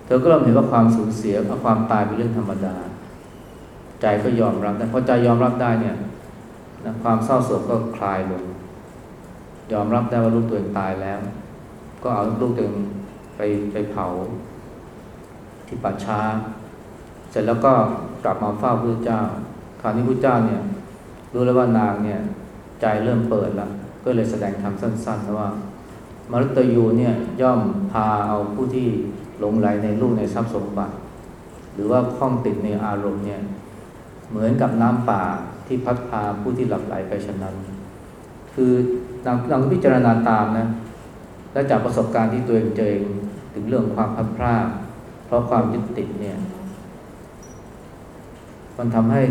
Speaker 1: เธอก็เริ่มเห็นว่าความสูญเสียกับความตายเป็นเรื่องธรรมดา ใจก็ยอมรับแต่พอใจยอมรับได้เนี่ยนะความเศร้าโศกก็คลายลง ยอมรับได้ว่าลูกตัวเองตายแล้ว ก็เอาลูกตัวเองไปไปเผา ที่ป่าช้า เสร็จแล้วก็กลับมาเฝ้าพระเจ้า คราวนี้พระเจ้าเนี่ยรู้แล้วว่านางเนี่ย ใจเริ่มเปิดแล้วก็เลยแสดงธรรมสั้นๆว่ามรุตยูเนี่ยย่อมพาเอาผู้ที่หลงไหลในลูกในทรัพย์สมบัติ หรือว่าคล้องติดในอารมณ์เนี่ยเหมือนกับน้ำป่าที่พัดพาผู้ที่หลับไหลไปฉะนั้น คือนางนางพิจารณาตามนะและจากประสบการณ์ที่ตัวเองเจอถึงเรื่องความพัดพลาดเพราะความยึดติดเนี่ยมันทำให้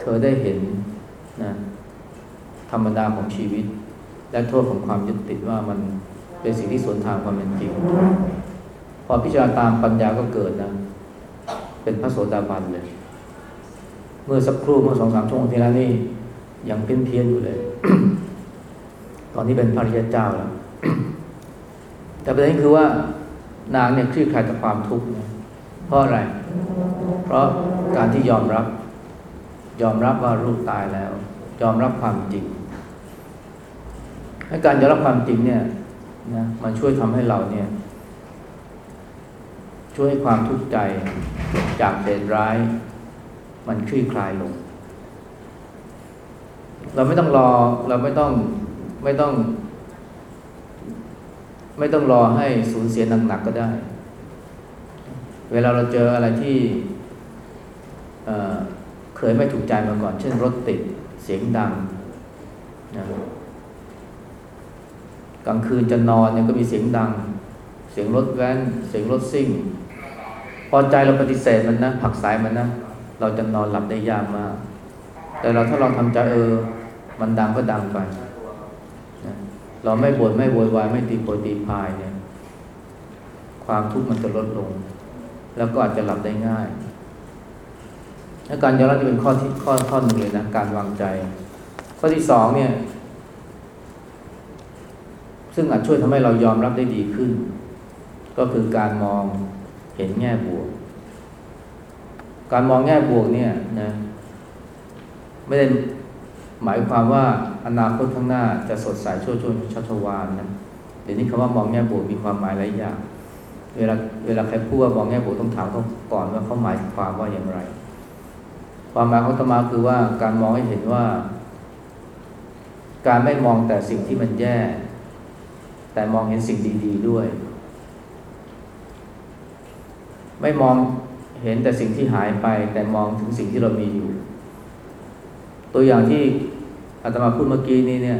Speaker 1: เธอได้เห็นนะ ธรรมดาของชีวิต และโทษของความยึดติดว่ามันเป็นสิ่งที่สวนทางความเป็นจริง พอพิจารณาตามปัญญาก็เกิดนะ เป็นพระโสดาบันเลย เมื่อสักครู่เมื่อสองสามชั่วโมงที่แล้วนี่ยังเพี้ยนเพียนอยู่เลย ตอนนี้เป็นพระริยเจ้าแล้ว แต่ประเด็นคือว่านางเนี่ยคลี่คลายจากความทุกข์นะเพราะอะไร เพราะการที่ยอมรับ ยอมรับว่าลูกตายแล้ว ยอมรับความจริง การยอมรับความจริงเนี่ยนะมันช่วยทำให้เราเนี่ย ช่วยให้ความทุกข์ใจจากเหตุร้าย มันคลี่คลายลง เราไม่ต้องรอเราไม่ต้องไม่ต้อง ไม่ต้องรอให้สูญเสียหนักๆก็ได้ เวลาเราเจออะไรที่เเคยไม่ถูกใจมาก่อน เช่นรถติดเสียงดังนะ กลางคืนจะนอนเนี่ยก็มีเสียงดัง เสียงรถแว้น เสียงรถซิ่ง พอใจเราปฏิเสธมันนะผักสายมันนะ เราจะนอนหลับได้ยากมาก แต่เราถ้าเราทำใจเออ มันดังก็ดังไป เราไม่บ่นไม่โวยวายไม่ตีโพยตีพายเนี่ย ความทุกข์มันจะลดลง แล้วก็อาจจะหลับได้ง่ายและการยอมรับจะเป็นข้อที่ข้อข้อหนึ่งเลยนะการวางใจ ข้อที่สองเนี่ย ซึ่งอาจช่วยทำให้เรายอมรับได้ดีขึ้น ก็คือการมองเห็นแง่บวก การมองแง่บวกเนี่ยนะไม่ได้หมายความว่าอนาคตข้างหน้าจะสดใสช่วยชนชัชวานนะเดี๋ยวนี้คำว่ามองแง่บวกมีความหมายหลายอย่างเวลาเวลาใครพูดว่ามองแง่บวกต้องถามเขาก่อนว่าเขาหมายความว่าอย่างไร ความหมายของธรรมาคือว่าการมองให้เห็นว่า การไม่มองแต่สิ่งที่มันแย่ แต่มองเห็นสิ่งดี ๆ ด้วย ไม่มองเห็นแต่สิ่งที่หายไป แต่มองถึงสิ่งที่เรามีอยู่ ตัวอย่างที่อาตมาพูดเมื่อกี้นี้เนี่ย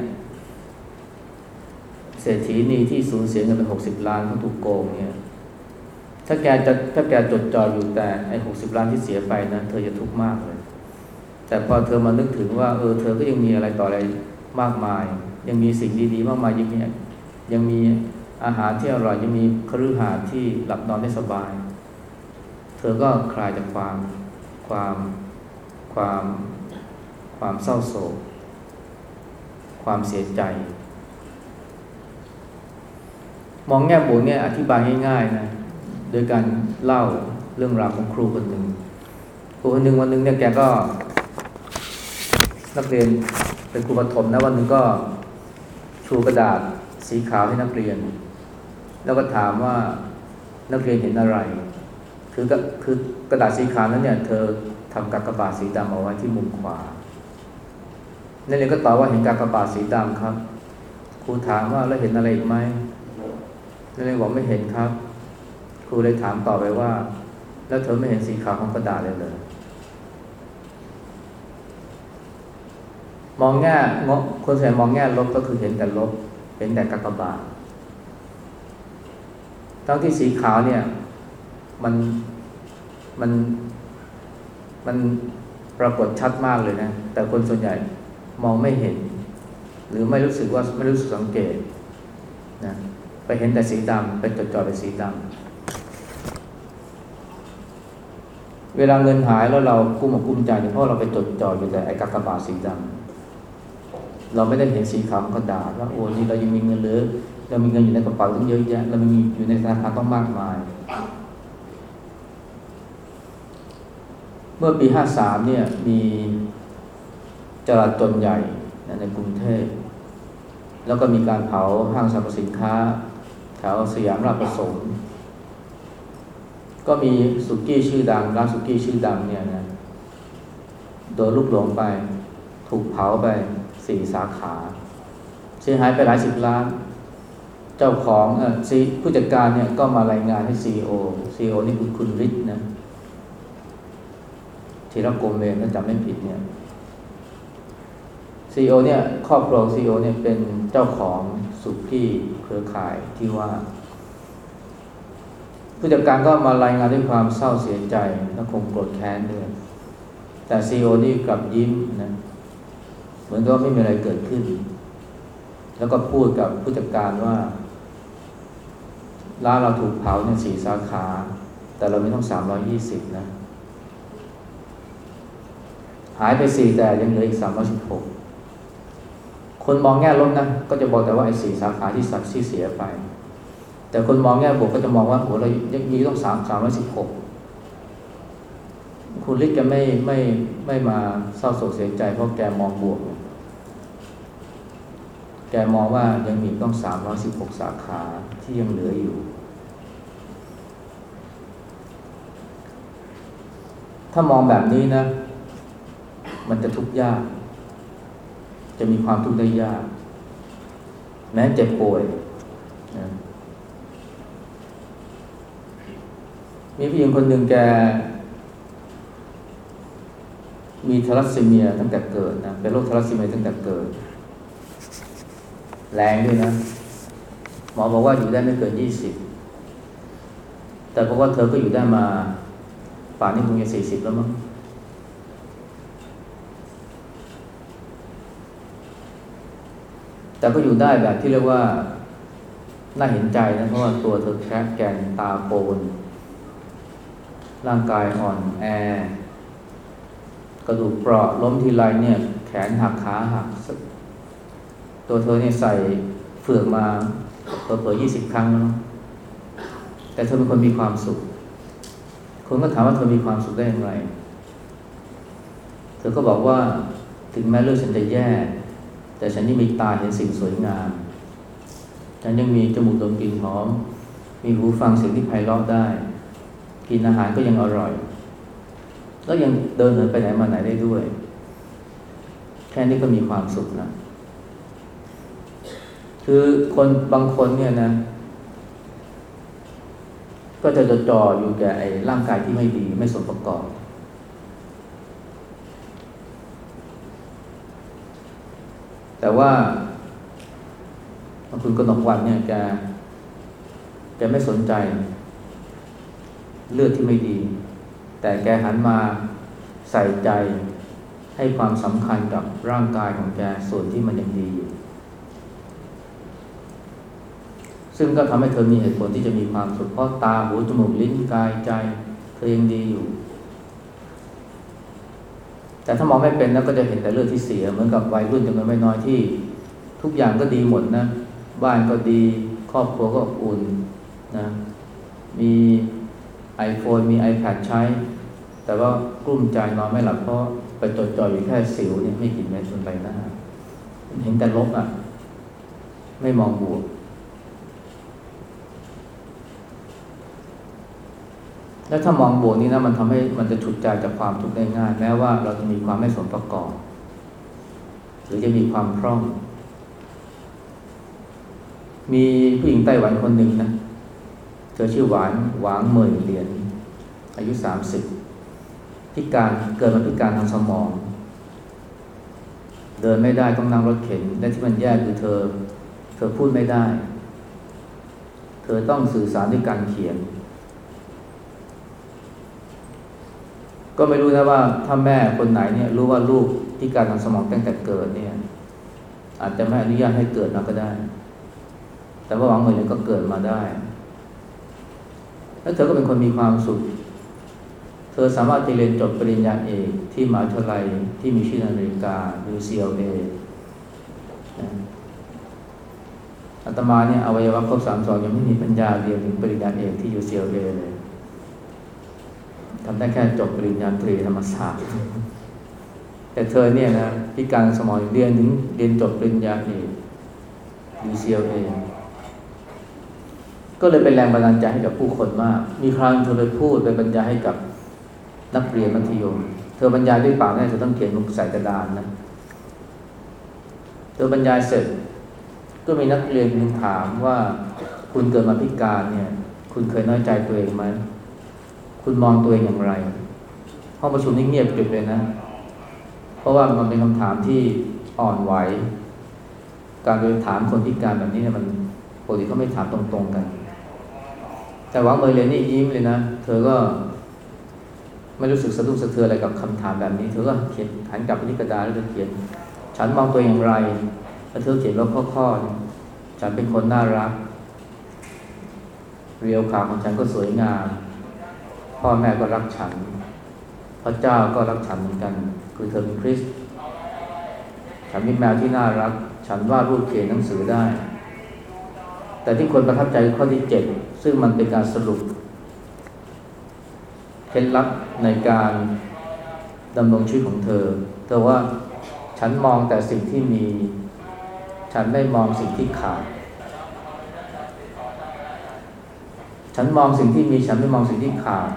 Speaker 1: เศรษฐีนีที่สูญเสียเงินไปหกสิบล้านเขาถูกโกงเนี่ย ถ้าแกจะถ้าแกจดจ่ออยู่แต่ไอ้หกสิบล้านที่เสียไปนะเธอจะทุกข์มากเลย แต่พอเธอมานึกถึงว่า เออ เธอก็ยังมีอะไรต่ออะไรมากมาย ยังมีสิ่งดีๆ มากมายยังมี ยังมีอาหารที่อร่อยยังมีคฤหาสน์ที่หลับนอนได้สบาย เธอก็คลายจากความความความความเศร้าโศก ความเสียใจ มองแง่บวกเนี่ยอธิบายง่ายๆนะโดยการเล่าเรื่องราวของครูคนหนึ่งครูคนหนึ่งวันหนึ่งเนี่ยแกก็นักเรียนเป็นครูปฐมนะวันหนึ่งก็ชูกระดาษ สีขาวให้นักเรียน แล้วก็ถามว่านักเรียนเห็นอะไร คือก็คือกระดาษสีขาวนั้นเนี่ยเธอทำกากบาทสีดำเอาไว้ที่มุมขวานักเรียนก็ตอบว่าเห็นกากบาทสีดำครับ ครูถามว่าแล้วเห็นอะไรอีกไหมนักเรียนบอกไม่เห็นครับ ครูเลยถามต่อไปว่า แล้วเธอไม่เห็นสีขาวของกระดาษเลยเหรอมองแง่คนส่วนมองแง่ลบก็คือเห็นแต่ลบ เห็นแต่กากบาททั้งที่สีขาวเนี่ย มันมันมันปรากฏชัดมากเลยนะ แต่คนส่วนใหญ่มองไม่เห็น หรือไม่รู้สึกว่าไม่รู้สึกสังเกตนะไปเห็นแต่สีดำไปจดจ่อไปสีดำเวลาเงินหายแล้วเรากุ้มอกกุ้มใจเพราะเราไปจดจ่ออยู่แต่ไอ้กากบาทสีดำ เราไม่ได้เห็นสีขาวก็ด่าว่าโอ้นี่เรายังมีเงินเหลือเรามีเงินอยู่ในกระเป๋าตั้งเยอะแยะเรามีอยู่ในธนาคารต้องมากมาย เมื่อปีห้าสามเนี่ยมีจราจนใหญ่ในกรุงเทพแล้วก็มีการเผาห้างสรรพสินค้าแถวสยามราชประสงค์ก็มีสุกี้ชื่อดังร้านสุกี้ชื่อดังเนี่ยนะโดนลูกหลงไป ถูกเผาไป สี่สาขา เสียหายไปหลายสิบล้าน เจ้าของอซีผู้จัดการเนี่ยก็มารายงานให้ซีโอซีโอนี่คือคุณฤทธิ์นะธีรกรมเวรถ้าจำไม่ผิดเนี่ยซีโอเนี่ยครอบครัวซีโอเนี่ยเป็นเจ้าของสุกี้เครือข่ายที่ว่า ผู้จัดการก็มารายงานด้วยความเศร้าเสียใจและคงโกรธแค้นด้วยแต่ซีโอนี่กลับยิ้มนะ เหมือนกับไม่มีอะไรเกิดขึ้น แล้วก็พูดกับผู้จัดการว่าร้านเราถูกเผาเนี่ยสี่สาขา แต่เราไม่ต้องสามร้อยี่สิบนะ หายไปสี่แต่ยังเหลืออีกสามร้อสิบหกคนมองแง่ลบนะก็จะบอกแต่ว่าไอ้สี่สาขาที่สัตว์ที่เสียไป แต่คนมองแง่บวกก็จะมองว่าโหเรายังมีต้องสามสามร้อยสิบหกคุณลิศแกไม่ไม่ไม่มาเศร้าโศกเสียใจเพราะแกมองบวก แกมองว่ายังมีต้องสามร้อยสิบหกสาขาที่ยังเหลืออยู่ ถ้ามองแบบนี้นะ มันจะทุกข์ยาก จะมีความทุกข์ได้ยาก แม้เจ็บป่วยนะมีผู้หญิงคนหนึ่งแก มีทารัสซีเมียตั้งแต่เกิดนะ เป็นโรคทารัสซีเมียตั้งแต่เกิด แรงด้วยนะ หมอบอกว่าอยู่ได้ไม่เกินยี่สิบแต่เพราะว่าเธอก็อยู่ได้มาป่านนี้คงจะสี่สิบแล้วมั้งแต่ก็อยู่ได้แบบที่เรียกว่าน่าเห็นใจนะเพราะว่าตัวเธอแคบแกนตาโปนร่างกายอ่อนแอ กระดูกเปราะล้มทีไรเนี่ย แขนหักขาหัก ตัวเธอเนี่ยใส่เฟือกมาเผลอๆยี่สิบครั้งแล้วแต่เธอเป็นคนมีความสุข คนก็ถามว่าเธอมีความสุขได้อย่างไร เธอก็บอกว่าถึงแม้เรื่องฉันจะแย่ แต่ฉันยังมีตาเห็นสิ่งสวยงาม ฉันยังมีจมูกดมกลิ่นหอม มีหูฟังเสียงที่ไพเราะได้ กินอาหารก็ยังอร่อย แล้วยังเดินเหินไปไหนมาไหนได้ด้วย แค่นี้ก็มีความสุขนะ คือคนบางคนเนี่ยนะ ก็จะจดจ่ออยู่แก่ไอ้ร่างกายที่ไม่ดีไม่สมประกอบ แต่ว่าคุณกนกวันเนี่ยแกแกไม่สนใจ เลือดที่ไม่ดี แต่แกหันมาใส่ใจให้ความสำคัญกับร่างกายของแกส่วนที่มันยังดีอยู่ ซึ่งก็ทำให้เธอมีเหตุผลที่จะมีความสุขเพราะตาหูจมูกลิ้นกายใจเธอยังดีอยู่ แต่ถ้ามองไม่เป็นแล้วก็จะเห็นแต่เลือดที่เสียเหมือนกับวัยรุ่นจำนวนไม่น้อยที่ ทุกอย่างก็ดีหมดนะ บ้านก็ดีครอบครัวก็อุ่นนะมี iPhone มี iPad ใช้ แต่ว่ากลุ้มใจนอนไม่หลับเพราะไปจดจ่ออยู่แค่สิวเนี่ยไม่กี่เม็ดบนใบหน้าเห็นแต่ลบอะ ไม่มองบวก แล้วถ้ามองบวกนี้นะมันทำให้มันจะฉุดใจจากความทุกข์ได้ง่าย แม้ว่าเราจะมีความไม่สมประกอบ หรือจะมีความพร่อง มีผู้หญิงไต้หวันคนหนึ่งนะเธอชื่อหวานหวางเหมยเหรียญอายุสามสิบพิการเกิดมาพิการทางสมอง เดินไม่ได้ต้องนั่งรถเข็นและที่มันแย่คือเธอ เธอพูดไม่ได้ เธอต้องสื่อสารด้วยการเขียน ก็ไม่รู้นะว่าถ้าแม่คนไหนเนี่ยรู้ว่าลูกที่การทางสมองตั้งแต่เกิดเนี่ย อาจจะไม่อนุญาตให้เกิดมาก็ได้ แต่ว่าหวังเหมือนก็เกิดมาได้ แล้วเธอก็เป็นคนมีความสุข เธอสามารถจะเรียนจบปริญญาเอกที่มหาวิทยาลัยที่มีชื่อนอเมริกา UCLA อาตมาเนี่ยอวัยวะครบสามสองยังไม่มีปัญญาเรียนถึงปริญญาเอกที่ UCLA เลย ทำได้แค่จบปริญญาตรีธรรมศาสตร์ แต่เธอเนี่ยนะพิการสมองเรียนถึงเรียนจบปริญญาเอก UCLA ก็เลยเป็นแรงบันดาลใจให้กับผู้คนมาก มีครั้งเธอไปพูดไปบรรยายให้กับนักเรียนมัธยม เธอบรรยายด้วยปากแน่เธอต้องเขียนลงใส่กระดานนะเธอบรรยายเสร็จ ก็มีนักเรียนหนึ่งถามว่าคุณเกิดมาพิการเนี่ย คุณเคยน้อยใจตัวเองไหม คุณมองตัวเองอย่างไร ห้องประชุมนี่เงียบกริบเลยนะ เพราะว่ามันเป็นคำถามที่อ่อนไหว การไปถามคนพิการแบบนี้เนี่ยมันปกติเขาไม่ถามตรงๆกัน แต่หวังเบยเลยนี่ยิ้มเลยนะ เธอก็ไม่รู้สึกสะดุ้งสะเทือนอะไรกับคำถามแบบนี้ เธอก็เขียนหันกลับไปที่กระดาษแล้วเธอเขียน ฉันมองตัวเองอย่างไร แล้วเธอเขียนว่าข้อๆฉันเป็นคนน่ารัก เรียวขาของฉันก็สวยงาม พ่อแม่ก็รักฉัน พระเจ้าก็รักฉันเหมือนกัน คือเธอเป็นคริสต์ฉันมีแมวที่น่ารัก ฉันวาดรูปเขียนหนังสือได้ แต่ที่คนประทับใจข้อที่เจ็ดซึ่งมันเป็นการสรุปเคล็ดลับในการดำรงชีวิตของเธอเธอว่าฉันมองแต่สิ่งที่มี ฉันไม่มองสิ่งที่ขาด ฉันมองสิ่งที่มี ฉันไม่มองสิ่งที่ขาด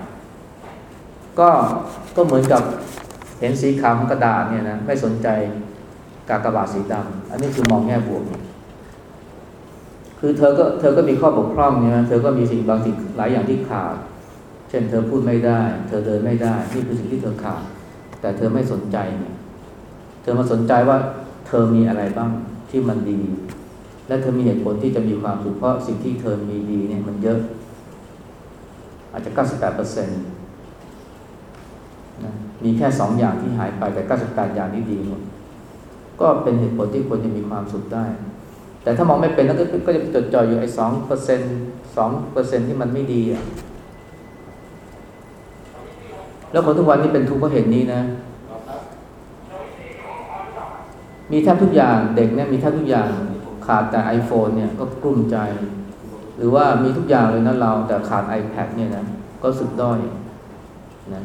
Speaker 1: ก็ก็เหมือนกับเห็นสีขาวกระดาษเนี่ยนะไม่สนใจกากบาทสีดำอันนี้คือมองแง่บวกคือเธอก็เธอก็มีข้อบกพร่องเนี่ยนะเธอก็มีสิ่งบางสิ่งหลายอย่างที่ขาด เช่น เธอพูดไม่ได้ เธอเดินไม่ได้ นี่คือสิ่งที่เธอขาด แต่เธอไม่สนใจเนี่ยเธอมาสนใจว่าเธอมีอะไรบ้างที่มันดี และเธอมีเหตุผลที่จะมีความสุขเพราะสิ่งที่เธอมีดีเนี่ยมันเยอะ อาจจะ 98เปอร์เซ็นต์ มีแค่สองอย่างที่หายไปแต่ 98 อย่างที่ดีหมดก็เป็นเหตุผลที่ควรจะมีความสุขได้ แต่ถ้ามองไม่เป็นแล้วก็จะจดจ่ออยู่ไอ้สองเปอร์เซ็นต์สองเปอร์เซ็นต์ที่มันไม่ดีอะแล้วคนทุกวันนี้เป็นทุกข์เพราะเหตุนี้นะ มีแทบทุกอย่างเด็กเนี่ยมีแทบทุกอย่างขาดแต่ iPhone เนี่ยก็กลุ้มใจ หรือว่ามีทุกอย่างเลยนะเราแต่ขาด iPad เนี่ยนะก็สุดด้อยนะ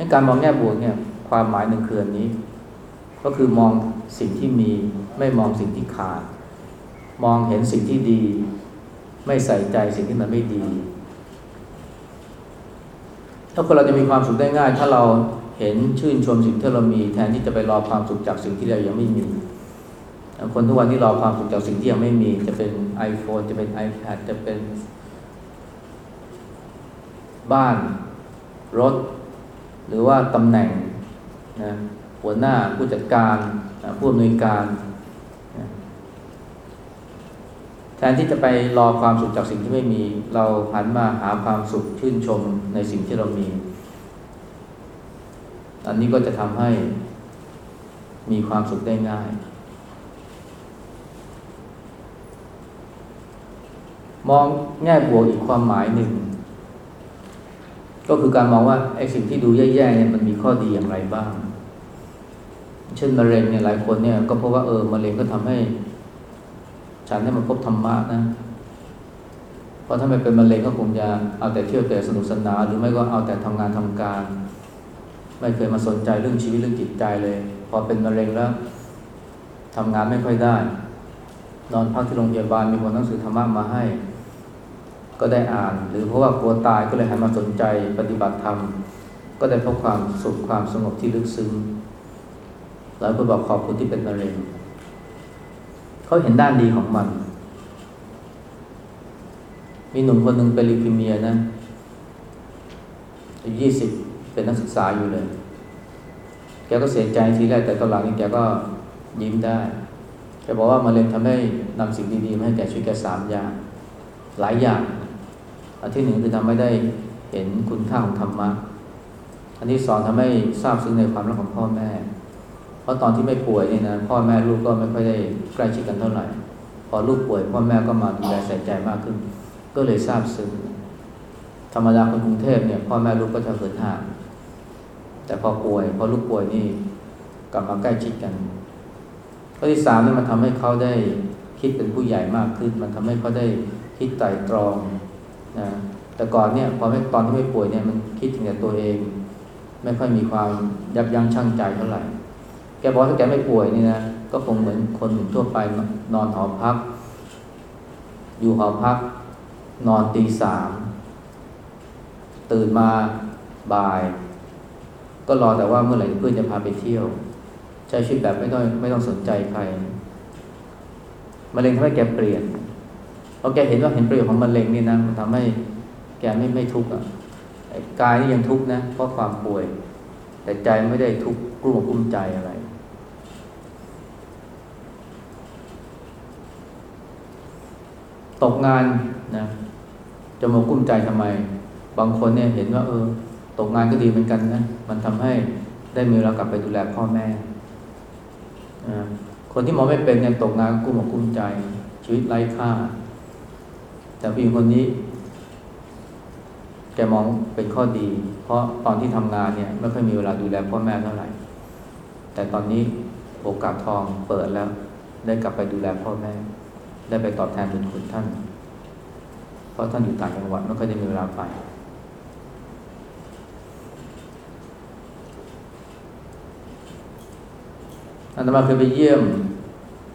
Speaker 1: ในการมองแง่บวกเนี่ยความหมายหนึ่งคืออันนี้ ก็คือมองสิ่งที่มีไม่มองสิ่งที่ขาด มองเห็นสิ่งที่ดี ไม่ใส่ใจสิ่งที่มันไม่ดี ถ้าคนเราจะมีความสุขได้ง่าย ถ้าเราเห็นชื่นชมสิ่งที่เรามีแทนที่จะไปรอความสุขจากสิ่งที่เรายังไม่มีคนทุกวันที่รอความสุขจากสิ่งที่ยังไม่มี จะเป็น iPhone จะเป็น iPad จะเป็นบ้านรถ หรือว่าตำแหน่งนะหัวหน้าผู้จัดการผู้อำนวยการแทนที่จะไปรอความสุขจากสิ่งที่ไม่มี เราหันมาหาความสุขชื่นชมในสิ่งที่เรามี อันนี้ก็จะทำให้มีความสุขได้ง่าย มองแง่บวกอีกความหมายหนึ่ง ก็คือการมองว่าไอ้สิ่งที่ดูแย่ๆเนี่ยมันมีข้อดีอย่างไรบ้าง เช่นมะเร็งเนี่ยหลายคนเนี่ย ก็เพราะว่าเออมะเร็งก็ทำให้ ฉันให้มันพบธรรมะนะเพราะถ้าไม่เป็นมะเร็งก็คงจะเอาแต่เที่ยวแต่สนุกสนานหรือไม่ก็เอาแต่ทำงานทำการ ไม่เคยมาสนใจเรื่องชีวิตเรื่องจิตใจเลย พอเป็นมะเร็งแล้วทำงานไม่ค่อยได้ นอนพักที่โรงพยาบาลมีคนหนังสือธรรมะมาให้ ก็ได้อ่าน หรือเพราะว่ากลัวตายก็เลยหันมาสนใจปฏิบัติธรรม ก็ได้พบความสุขความสงบที่ลึกซึ้งหลายคนบอกขอบคุณที่เป็นมะเร็งเขาเห็นด้านดีของมัน มีหนุ่มคนหนึ่งเป็นลิคิเมียนะอายุยี่สิบเป็นนักศึกษาอยู่เลย แกก็เสียใจทีแรกแต่ตอนหลังนี่แกก็ยิ้มได้ แกบอกว่ามะเร็งทำให้นำสิ่งดีๆมาให้แกช่วยแกสามอย่าง หลายอย่าง อันที่หนึ่งคือทำให้ได้เห็นคุณค่าของธรรมะ อันที่สองทำให้ทราบซึ้งในความรักของพ่อแม่ เพราะตอนที่ไม่ป่วยนี่นะพ่อแม่ลูกก็ไม่ค่อยได้ใกล้ชิดกันเท่าไหร่ พอลูกป่วยพ่อแม่ก็มาดูแลใส่ใจมากขึ้น ก็เลยทราบซึ้งธรรมดาคนกรุงเทพเนี่ยพ่อแม่ลูกก็จะเหินห่างแต่พอป่วยพอลูกป่วยนี่กลับมาใกล้ชิดกันข้อที่สามนี่มันทำให้เขาได้คิดเป็นผู้ใหญ่มากขึ้น มันทำให้เขาได้คิดไตร่ตรอง นะแต่ก่อนเนี่ยพอไม่ตอนที่ไม่ป่วยเนี่ยมันคิดถึงแต่ตัวเอง ไม่ค่อยมีความยับยั้งชั่งใจเท่าไหร่ แกบอกถ้าแกไม่ป่วยนี่นะก็คงเหมือนคนทั่วไปนอนหอพัก อยู่หอพัก นอนตีสามตื่นมาบ่าย ก็รอแต่ว่าเมื่อไหร่เพื่อนจะพาไปเที่ยว ใช้ชีวิตแบบไม่ต้องไม่ต้องสนใจใครมะเร็งทำให้แกเปลี่ยน พอแกเห็นว่าเห็นประโยชน์ของมะเร็งนี่นะมันทำให้แกไม่ไม่ทุกข์อะกายนี่ยังทุกข์นะเพราะความป่วย แต่ใจไม่ได้ทุกข์กลุ้มกุ้มใจอะไรตกงานนะจะมากุ้มใจทำไม บางคนเนี่ยเห็นว่า เออ ตกงานก็ดีเหมือนกันนะมันทำให้ได้มีเวลากลับไปดูแลพ่อแม่คนที่มองไม่เป็นเนี่ยตกงานกุ้มกุ้มใจ ชีวิตไร้ค่า แต่ผู้หญิงคนนี้ แกมองเป็นข้อดี เพราะตอนที่ทำงานเนี่ยไม่ค่อยมีเวลาดูแลพ่อแม่เท่าไหร่ แต่ตอนนี้โอกาสทองเปิดแล้ว ได้กลับไปดูแลพ่อแม่ ได้ไปตอบแทนบุญคุณท่าน เพราะท่านอยู่ต่างจังหวัดไม่ค่อยได้มีเวลาไปอาตมาเคยไปเยี่ยม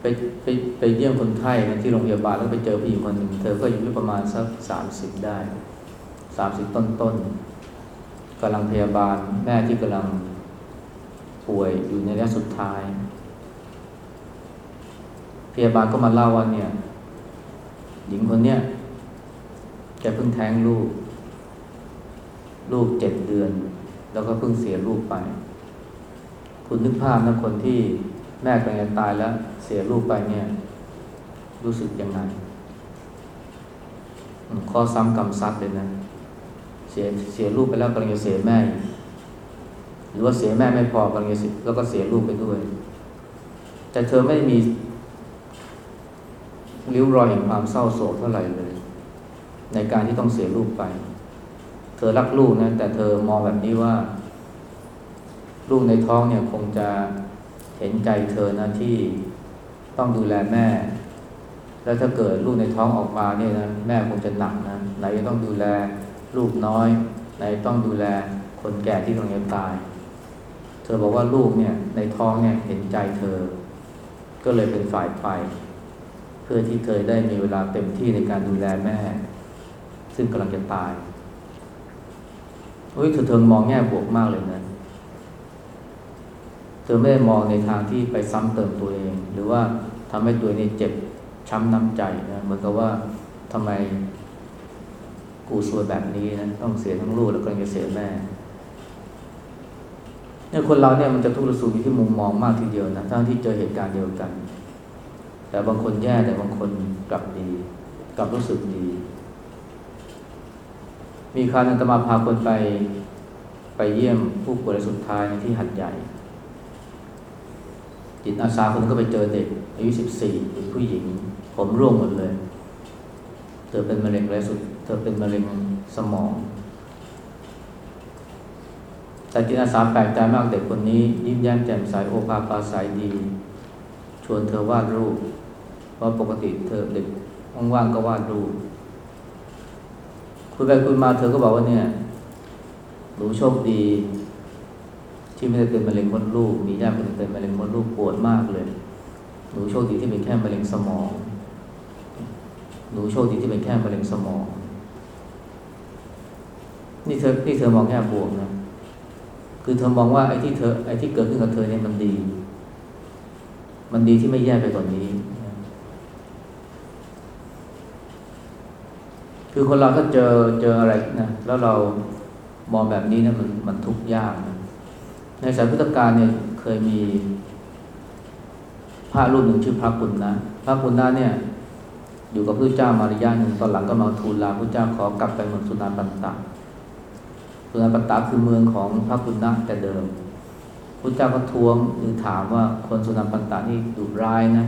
Speaker 1: ไปไปไปเยี่ยมคนไข้ที่โรงพยาบาลแล้วไปเจอผู้หญิงคนหนึ่งเธอก็อายุประมาณสักสามสิบได้สามสิบต้นต้นกำลังพยาบาลแม่ที่กำลังป่วยอยู่ในระยะสุดท้าย พยาบาลก็มาเล่าว่าเนี่ย หญิงคนเนี้ยแกเพิ่งแท้งลูก ลูกเจ็ดเดือน แล้วก็เพิ่งเสียลูกไป คุณนึกภาพนะคนที่แม่กำลังจะตายแล้ว เสียลูกไปเนี่ย รู้สึกยังไงข้อซ้ำกรรมซัดเลยนะ เสียเสียลูกไปแล้วกำลังจะเสียแม่ หรือว่าเสียแม่ไม่พอกำลังจะเสียแล้วก็เสียลูกไปด้วย แต่เธอไม่มีริ้วรอยแห่งความเศร้าโศกเท่าไหร่เลย ในการที่ต้องเสียลูกไป เธอรักลูกนะแต่เธอมองแบบนี้ว่า ลูกในท้องเนี่ยคงจะเห็นใจเธอนะที่ ต้องดูแลแม่ แล้วถ้าเกิดลูกในท้องออกมาเนี่ยนะแม่คงจะหนักนะไหนจะต้องดูแลลูกน้อย ไหนต้องดูแลคนแก่ที่กำลังจะตาย เธอบอกว่าลูกเนี่ยในท้องเนี่ยเห็นใจเธอ ก็เลยเป็นฝ่ายไป เพื่อที่เธอได้มีเวลาเต็มที่ในการดูแลแม่ ซึ่งกำลังจะตายเฮ้ยเธอเธอมองแง่บวกมากเลยนะเธอไม่ได้มองในทางที่ไปซ้ำเติมตัวเอง หรือว่า ทำให้ตัวเองเจ็บช้ำน้ำใจนะเหมือนกับว่าทำไมกูซวยแบบนี้นะต้องเสียทั้งลูกแล้วก็ยังจะเสียแม่เนี่ยคนเราเนี่ยมันจะทุกข์ระสูอยู่ที่มุมมองมากทีเดียวนะทั้งที่เจอเหตุการณ์เดียวกัน แต่บางคนแย่แต่บางคนกลับดี กลับรู้สึกดี มีคราวนึงตมาพาคนไปไปเยี่ยมผู้ป่วยสุดท้ายในที่หัดใหญ่ จิตอาสาคนก็ไปเจอเด็ก อายุสิบสี่เป็นผู้หญิง ผมร่วงหมดเลย เธอเป็นมะเร็งระยะสุด เธอเป็นมะเร็งสมอง แต่จิตอาสาแปลกใจมากเด็กคนนี้ ยิ้มแย้มแจ่มใสโอภาปาสายดี ชวนเธอวาดรูป เพราะปกติเธอเด็กว่างๆก็วาดรูปคุยไปคุยมาเธอก็บอกว่าเนี่ยหนูโชคดี ที่ไม่ได้เป็นมะเร็งมดลูก มีญาติคนเป็นมะเร็งมดลูกปวดมากเลย หนูโชคดีที่เป็นแค่มะเร็งสมอง หนูโชคดีที่เป็นแค่มะเร็งสมอง นี่เธอนี่เธอมองแง่บวกนะ คือเธอมองว่าไอ้ที่เธอไอ้ที่เกิดขึ้นกับเธอเนี่ยมันดี มันดีที่ไม่แย่ไปกว่านนี้ คือคนเราถ้าเจอเจออะไรนะ แล้วเรามองแบบนี้นะมันมันทุกข์ยากนะ ในสายพุทธกาลเนี่ยเคยมีพระรูปหนึ่งชื่อพระปุณณะพระปุณณะเนี่ย อยู่กับพระเจ้ามาริยาหนึ่งตอนหลังก็มาทูลลาพระเจ้าขอกลับไปเมืองสุนันปันตะสุนันปันตะคือเมืองของพระปุณณะแต่เดิมพระเจ้าก็ทวงหรือถามว่าคนสุนันปันตะนี่ดุร้ายนะ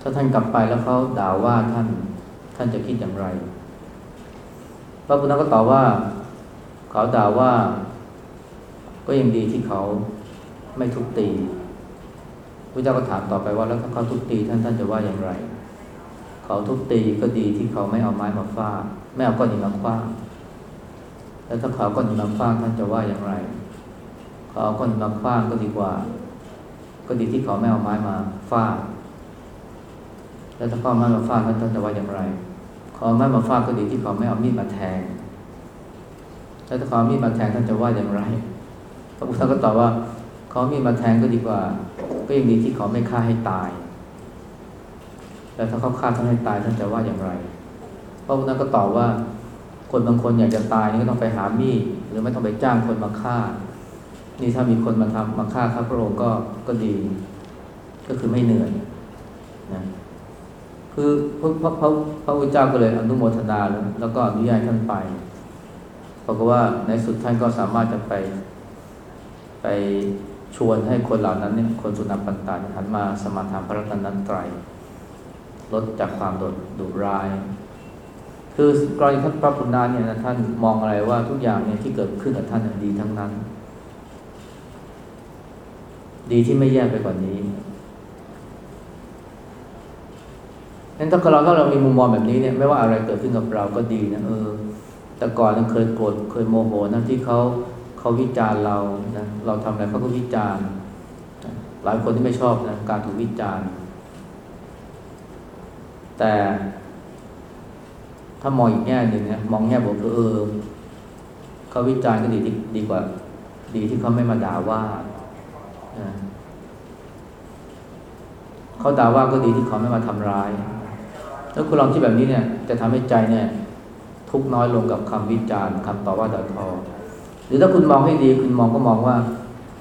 Speaker 1: ถ้าท่านกลับไปแล้วเขาด่าว่าท่านท่านจะคิดอย่างไร พระพุทธก็ตอบว่า เขาด่าว่า ก็ยังดีที่เขาไม่ทุบตีพระเจ้าก็ถามต่อไปว่าแล้วถ้าเขาทุบตีท่านท่านจะว่าอย่างไร เขาทุบตีก็ดีที่เขาไม่เอาไม้มาฟาดไม่เอาก้อนหินมาคว้างแล้วถ้าเขาก้อนหินมาคว้างท่านจะว่าอย่างไร เขาเอาก้อนหินมาคว้างก็ดีกว่า ก็ดีที่เขาไม่เอาไม้มาฟาดแล้วถ้าเขาเอาไม้มาฟาดท่านท่านจะว่าอย่างไร เขาเอาไม้มาฟาดก็ดีที่เขาไม่เอามีดมาแทง แล้วถ้าเขาเอามีดมาแทงท่านจะว่าอย่างไร พระพุทธก็ตอบว่าเขามีมาแทงก็ดีกว่า ก็ยังดีที่เขาไม่ฆ่าให้ตาย แล้วถ้าเขาฆ่าท่านให้ตายท่านจะว่าอย่างไร พระพุทธก็ตอบว่า คนบางคนอยากจะตายนี่ก็ต้องไปหามีดหรือไม่ต้องไปจ้างคนมาฆ่า นี่ถ้ามีคนมาทำมาฆ่าข้าพระองค์ก็ก็ดี ก็คือไม่เหนื่อยนะคือพระพระพระพระพุทธเจ้าก็เลยอนุโมทนาแล้วแล้วก็อนุญาตท่านไปเพราะว่าในสุดท่านก็สามารถจะไป ไปชวนให้คนเหล่านั้นเนี่ยคนสุนัขปันตานหันมาสมาทานพระรัตนตรัยลดจากความโดดดุร้าย คือกรณีท่านพระพุทธาเนี่ยนะท่านมองอะไรว่าทุกอย่างเนี่ยที่เกิดขึ้นกับท่านดีทั้งนั้น ดีที่ไม่แย่ไปกว่านี้นั้นถ้าเราถ้าเรามีมุมมองแบบนี้เนี่ยไม่ว่าอะไรเกิดขึ้นกับเราก็ดีนะเออ แต่ก่อนเราเคยโกรธเคยโมโหนะที่เขา เขาวิจารณ์เรานะเราทำอะไรเขาก็วิจารณ์หลายคนที่ไม่ชอบนะการถูกวิจารณ์ แต่ถ้ามองอีกแง่หนึ่งนะมองแง่บวกคือเออเขาวิจารณ์ก็ดีดีดีกว่า ดีที่เขาไม่มาด่าว่านะเขาด่าว่าก็ดีที่เขาไม่มาทำร้ายแล้วคุณลองคิดแบบนี้เนี่ย จะทำให้ใจเนี่ย ทุกน้อยลงกับคำวิจารณ์คำต่อว่าด่าทอ หรือถ้าคุณมองให้ดีคุณมองก็มองว่า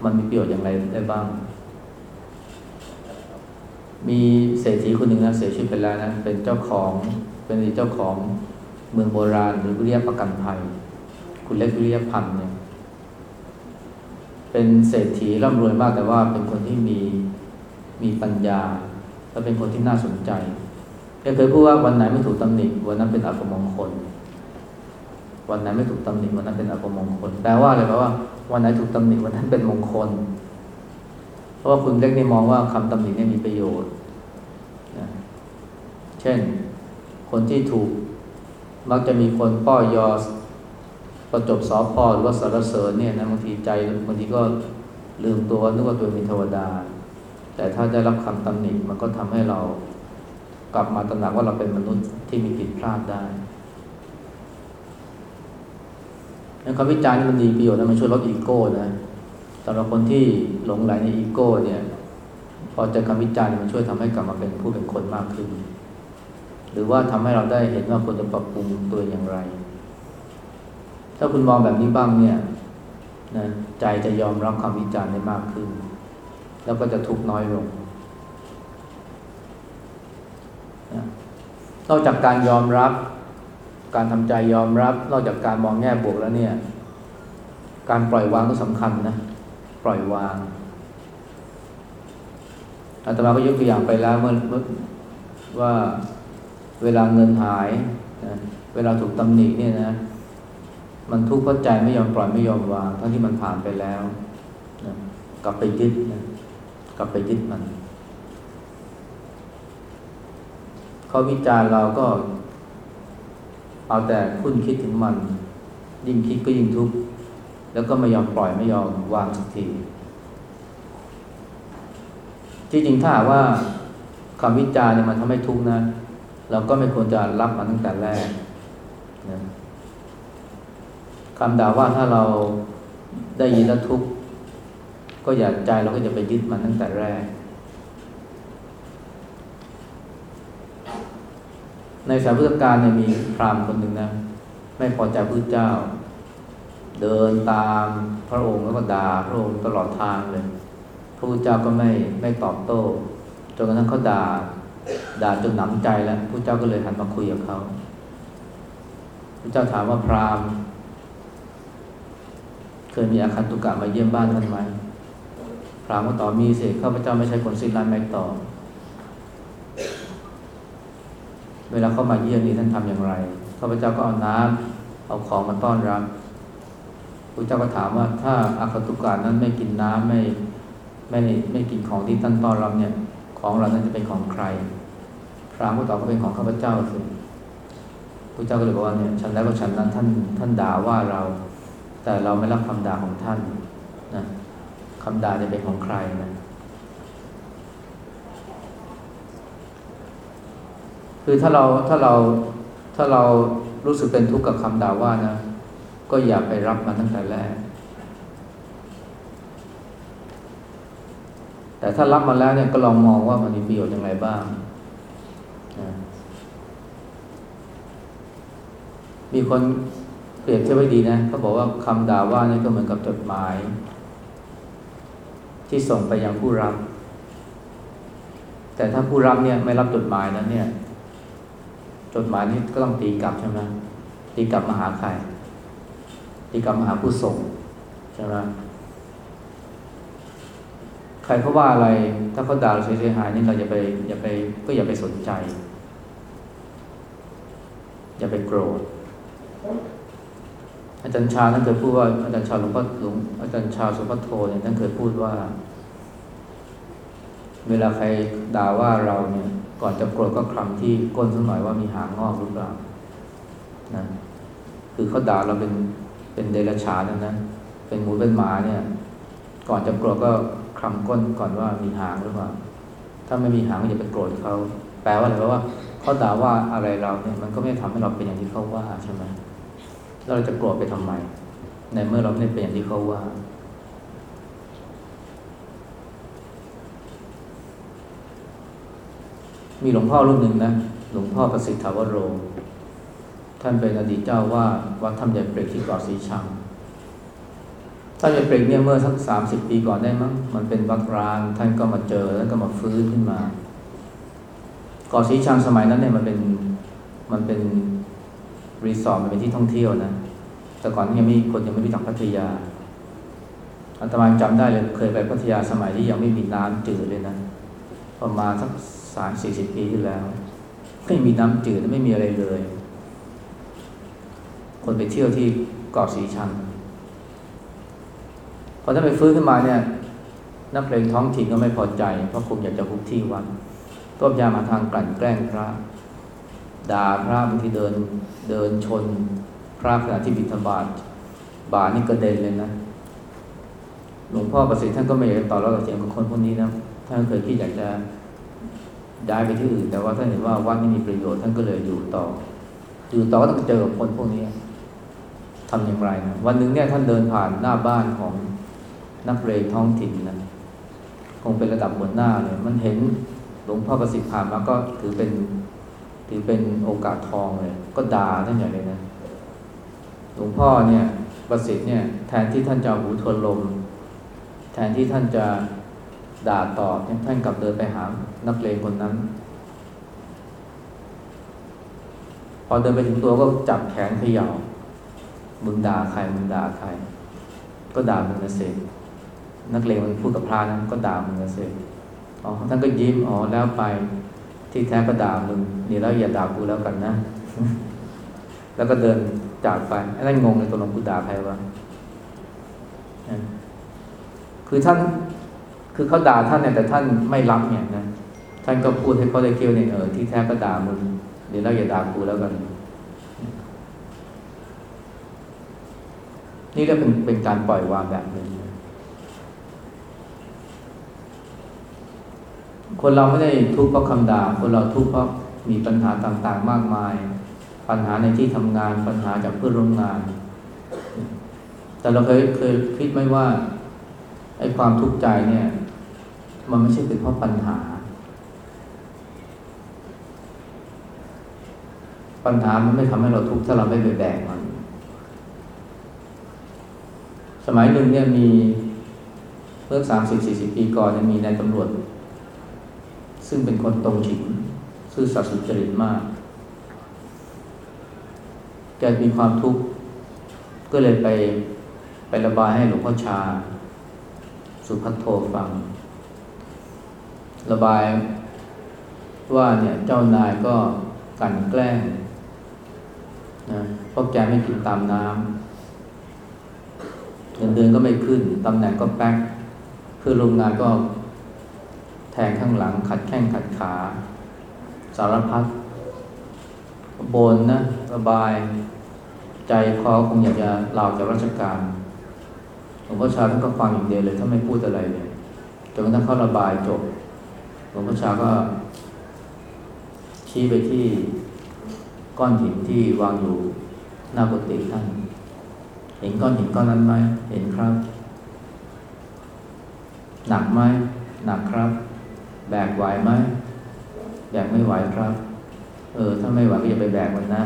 Speaker 1: มันมีประโยชน์อย่างไรได้บ้าง มีเศรษฐีคนหนึ่งนะเสียชีวิตไปแล้วนะเป็นเจ้าของเป็นเจ้าของเมืองโบราณ หรือวิริยประกันภัย คุณเล็กวิริยพันธ์เนี่ยเป็นเศรษฐีร่ำรวยมากแต่ว่าเป็นคนที่มีมีปัญญา และเป็นคนที่น่าสนใจแกเคยพูดว่าวันไหนไม่ถูกตำหนิวันนั้นเป็นอัปมงคล วันไหนไม่ถูกตำหนิวันนั้นเป็นอัปมงคลแปลว่าอะไรแปลว่า วันไหนถูกตำหนิวันนั้นเป็นมงคล เพราะว่าคุณเล็กนี่มองว่าคำตำหนินี่มีประโยชน์นะเช่น คนที่ถูกมักจะมีคนป้อยอประจบสอพอหรือว่าสารเสริญเนี่ยนะบางทีใจบางทีก็ลืมตัวนึกว่าตัวเป็นเทวดา แต่ถ้าได้รับคำตำหนิมันก็ทำให้เรากลับมาตระหนักว่าเราเป็นมนุษย์ที่มีผิดพลาดได้ คำวิจารณ์นี่มันดีประโยชน์นะมันช่วยลดอีโก้นะสำหรับคนที่หลงไหลในอีโก้เนี่ย พอเจอคำวิจารณ์มันช่วยทำให้กลับมาเป็นผู้เป็นคนมากขึ้น หรือว่าทำให้เราได้เห็นว่าควรจะปรับปรุงตัวอย่างไร ถ้าคุณมองแบบนี้บ้างเนี่ยนะใจจะยอมรับคำวิจารณ์ได้มากขึ้น แล้วก็จะทุกข์น้อยลงนะนอกจากการยอมรับ การทำใจยอมรับ นอกจากการมองแง่บวกแล้วเนี่ย การปล่อยวางก็สำคัญนะ ปล่อยวางอาตมาก็ยกตัวอย่างไปแล้วเมื่อว่าเวลาเงินหายนะเวลาถูกตำหนิเนี่ยนะ มันทุกข์เพราะใจไม่ยอมปล่อยไม่ยอมวางทั้งที่มันผ่านไปแล้วนะกลับไปยึดนะกลับไปยึดมัน เขาวิจารณ์เราก็ เอาแต่คุ้นคิดถึงมัน ยิ่งคิดก็ยิ่งทุกข์แล้วก็ไม่ยอมปล่อยไม่ยอมวางสักทีที่จริงถ้าว่าคำวิจารณ์เนี่ยมันทำให้ทุกข์นะ เราก็ไม่ควรจะรับมันตั้งแต่แรกนะคำด่าว่าถ้าเราได้ยินแล้วทุกข์ก็อย่าใจเราก็จะไปยึดมันตั้งแต่แรก ในสายพุทธการเนี่ยมีพราหมณ์คนหนึ่งนะไม่พอใจพระเจ้า เดินตามพระองค์แล้วก็ด่าพระองค์ตลอดทางเลย พระพุทธเจ้าก็ไม่ไม่ตอบโต้จนกระทั่งเขาด่าด่าจนหนำใจแล้วพระเจ้าก็เลยหันมาคุยกับเขาพระเจ้าถามว่าพราหมณ์เคยมีอาคันตุกะมาเยี่ยมบ้านท่านไหมพราหมณ์ก็ตอบมีสิข้าพเจ้าไม่ใช่คนสิ้นร้ายไม่ตอบ เวลาเข้ามาเยี่ยมนี่ท่านทำอย่างไรข้าพเจ้าก็เอาน้ำเอาของมาต้อนรับพระเจ้าก็ถามว่าถ้าอาคตุกะนั้นไม่กินน้ำไม่ไม่ไม่กินของที่ท่านต้อนรับเนี่ย ของเรานั้นจะเป็นของใคร พราหมณ์ก็ตอบก็เป็นของข้าพเจ้าสิพระเจ้าก็เลยบอกว่าเนี่ยฉันแล้วก็ฉันนั้นท่านท่านด่าว่าเรา แต่เราไม่รับคำด่าของท่านนะคำด่าจะเป็นของใครนะ คือถ้าเราถ้าเราถ้าเรารู้สึกเป็นทุกข์กับคำด่าว่านะ ก็อย่าไปรับมันตั้งแต่แรก แต่ถ้ารับมาแล้วเนี่ยก็ลองมองว่ามันมีประโยชน์อย่างไรบ้างนะมีคนเปรียบเทียบไว้ดีนะเขาบอกว่าคำด่าว่านี่ก็เหมือนกับจดหมาย ที่ส่งไปยังผู้รับ แต่ถ้าผู้รับเนี่ยไม่รับจดหมายนั้นเนี่ย จดหมายนี้ก็ต้องตีกลับใช่ไหมตีกลับมาหาใครตีกลับมาหาผู้ส่งใช่ไหมใครเขาว่าอะไร ถ้าเขาด่าเราเสียหายนี่เราอย่าไปอย่าไปก็อย่าไปสนใจ อย่าไปโกรธอาจารย์ชาท่านเคยพูดว่าอาจารย์ชาหลวงพ่อหลวงอาจารย์ชาสุภัทโทเนี่ยท่านเคยพูดว่า เวลาใครด่าว่าเราเนี่ย ก่อนจะโกรธก็คลำที่ก้นสักหน่อยว่ามีหางงอกหรือเปล่านะคือเขาด่าเราเป็นเป็นเดรัจฉานนะนะเป็นหมูเป็นหมาเนี่ย ก่อนจะโกรธก็คลำก้นก่อนว่ามีหางหรือเปล่า ถ้าไม่มีหางก็อย่าไปโกรธเขาแปลว่าอะไรแปลว่าเขาด่าว่าอะไรเราเนี่ยมันก็ไม่ทำให้เราเป็นอย่างที่เขาว่าใช่ไหมเราจะโกรธไปทำไม ในเมื่อเราไม่ได้เป็นอย่างที่เขาว่า มีหลวงพ่อรูปหนึ่งนะ หลวงพ่อประสิทธาวโร ท่านเป็นอดีตเจ้าว่าวัดธรรมใหญ่เปรกที่เกาะสีชังท่านใหญ่เปรกเนี่ยเมื่อสักสามสิบปีก่อนได้มั้งมันเป็นวัดร้าง ท่านก็มาเจอแล้วก็มาฟื้นขึ้นมาเกาะสีชังสมัยนั้นเนี่ยมันเป็นมันเป็นรีสอร์ทมันเป็นที่ท่องเที่ยวนะแต่ก่อนยังไม่คนยังไม่รู้จักพัทยาอัตมาจำได้เลยเคยไปพัทยาสมัยที่ยังไม่มีน้ำจืดเลยนะประมาณสัก สามสี่สิบปีที่แล้ว ไม่มีน้ำจืดไม่มีอะไรเลย คนไปเที่ยวที่เกาะสีชังพอท่านไปฟื้นขึ้นมาเนี่ย นักเพลงท้องถิ่นก็ไม่พอใจ เพราะคงอยากจะคุกที่วัดต้มยามาทางกลั่นแกล้งพระด่าพระบางทีเดินเดินชน พระขณะที่บิณฑบาตบานี่กระเด็นเลยนะหลวงพ่อประสิทธิ์ท่านก็ไม่อยากต่อรองกับเสียงของคนพวกนี้นะท่านเคยคิดอยากจะ ย้ายไปที่อื่นแต่ว่าท่านเห็นว่าวัดไม่มีประโยชน์ท่านก็เลยอยู่ต่อ อยู่ต่อก็ต้องเจอกับคนพวกนี้ทำอย่างไรนะวันหนึ่งเนี่ยท่านเดินผ่านหน้าบ้านของนักเรยท้องถิ่นนะคงเป็นระดับหัวหน้าเลยมันเห็นหลวงพ่อประสิทธิ์ผ่านมาก็ถือเป็นถือเป็นโอกาสทองเลย ก็ด่าท่านอย่เลยนะหลวงพ่อเนี่ย ประสิทธิ์เนี่ย แทนที่ท่านจะหูทวนลม แทนที่ท่านจะด่าตอบท่านกลับเดินไปหา นักเลงคนนั้น พอเดินไปถึงตัวก็จับแขนเขย่ามึงด่าใครมึงด่าใคร ก็ด่ามึงนะเสกนักเลงมันพูดกับพระนั้นก็ด่ามึงนะเสกอ๋อท่านก็ยิ้มอ๋อแล้วไปที่แท้ก็ด่ามึงนี่แล้วอย่าด่ากูแล้วกันนะ แล้วก็เดินจากไปไอ้นั่นงงเลยตัวหลงกูด่าใครวะคือท่านคือเขาด่าท่านเนี่ยแต่ท่านไม่รับเนี่ยนะ ท่านก็พูดให้เขาได้เคี้ยวเนี่ยเออที่แท้ก็ด่ามึงเดี๋ยวเราอย่าด่ากูแล้วกัน นี่ก็เป็นเป็นการปล่อยวางแบบหนึ่งคนเราไม่ได้ทุกข์เพราะคำด่า คนเราทุกข์เพราะมีปัญหาต่างๆ มากมาย ปัญหาในที่ทำงานปัญหาจากเพื่อนร่วมงาน แต่เราเคยเคยคิดไหมว่าไอ้ความทุกข์ใจเนี่ย มันไม่ใช่เป็นเพราะปัญหา ปัญหามันไม่ทำให้เราทุกข์ถ้าเราไม่ไปแบกมัน สมัยหนึ่งเนี่ยมีเมื่อสามสิบสี่สิบปีก่อนเนี่ยมีนายตำรวจ ซึ่งเป็นคนตรงฉินซื่อสัตย์สุจริตมาก แกมีความทุกข์ ก็เลยไปไประบายให้หลวงพ่อชา สุพัทโทฟัง ระบายว่าเนี่ยเจ้านายก็กันแกล้ง นะเพราะแกไม่กินตามน้ำเงินเดือนก็ไม่ขึ้นตำแหน่งก็แป๊กเพื่อโรงงานก็แทงข้างหลัง ขัดแข้งขัดขา สารพัดบนนะระบาย ใจคอคงอยากจะลาจากราชการหลวงพ่อชาท่านก็ฟังอย่างเดียวเลยถ้าไม่พูดอะไรเลยจนกระทั่งเขาระบายจบหลวงพ่อชาก็ชี้ไปที่ ก้อนหินที่วางอยู่หน้ากุฏิท่าน เห็นก้อนหินก้อนนั้นไหมเห็นครับ หนักไหมหนักครับ แบกไหวไหมแบกไม่ไหวครับ เออ ถ้าไม่ไหวก็อย่าไปแบกมันนะ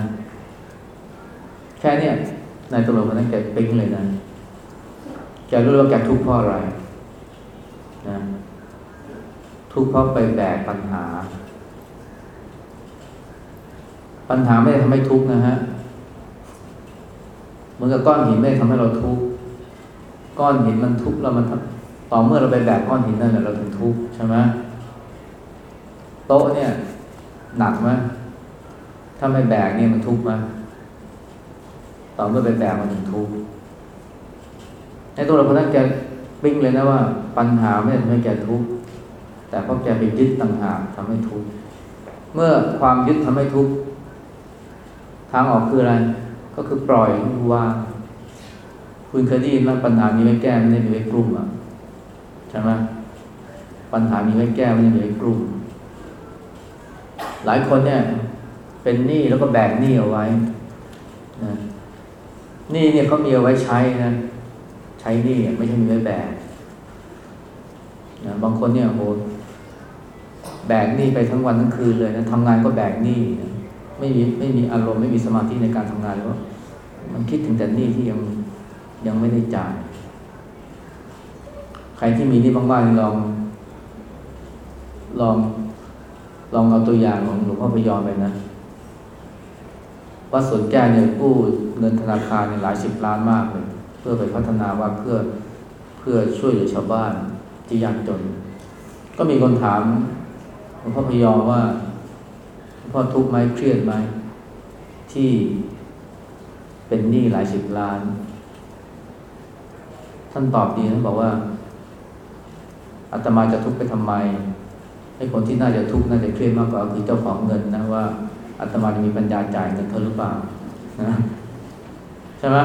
Speaker 1: แค่เนี้ยนายตำรวจคนนั้นแกปิ๊งเลยนะแกรู้ว่าแกทุกข์เพราะอะไรนะทุกข์เพราะไปแบกปัญหา ปัญหาไม่ได้ทำให้ทุกข์นะฮะเหมือนกับก้อนหินไม่ได้ทำให้เราทุกข์ก้อนหินมันทุกข์เรามันต่อเมื่อเราไปแบกก้อนหินนั่นแหละเราถึงทุกข์ใช่ไหมโต๊ะเนี่ย หนักไหมถ้าไม่แบกเนี่ยมันทุกข์ไหมต่อเมื่อไปแบกมันถึงทุกข์ในตัวเราคนนั้นแกปิ้งเลยนะว่า ปัญหาไม่ได้ทำให้แกทุกข์แต่เพราะแกไปยึดต่างหากทำให้ทุกข์เมื่อความยึดทำให้ทุกข์ ทางออกคืออะไร ก็คือปล่อยวางคุณเคยได้ยินไหมปัญหามีไว้แก้ไม่ได้มีไว้กลุ่มอะใช่ไหมปัญหามีไว้แก้ไม่ได้มีไว้กลุ่ม หลายคนเนี่ย เป็นหนี้แล้วก็แบกหนี้เอาไว้นะหนี้เนี่ยเขามีเอาไว้ใช้นะใช้หนี้ไม่ใช่มีไว้แบกนะบางคนเนี่ยโหแบกหนี้ไปทั้งวันทั้งคืนเลยนะทำงานก็แบกหนี้นะ ไม่มีไม่มีอารมณ์ไม่มีสมาธิในการทำงานเพรามันคิดถึงแต่หนี้ที่ยังยังไม่ได้จ่าย ใครที่มีหนี้บ้างๆลอง ลองลองเอาตัวอย่างของหลวงพ่อพยอมไปนะว่าสวนแก้วเนี่ยกู้เงินธนาคารเนี่ยหลายสิบล้านมากเลย เพื่อไปพัฒนาว่าเพื่อเพื่อช่วยเหลือชาวบ้านที่ยากจน ก็มีคนถามหลวงพ่อพยอมว่า พ่อทุกข์ไหมเครียดไหมที่เป็นหนี้หลายสิบล้าน ท่านตอบดีท่านบอกว่าอาตมาจะทุกข์ไปทำไมให้คนที่น่าจะทุกข์น่าจะเครียดมากกว่าคือเจ้าของเงินนะว่าอาตมาจะมีปัญญาจ่ายเงินเขาหรือเปล่านะใช่ไหม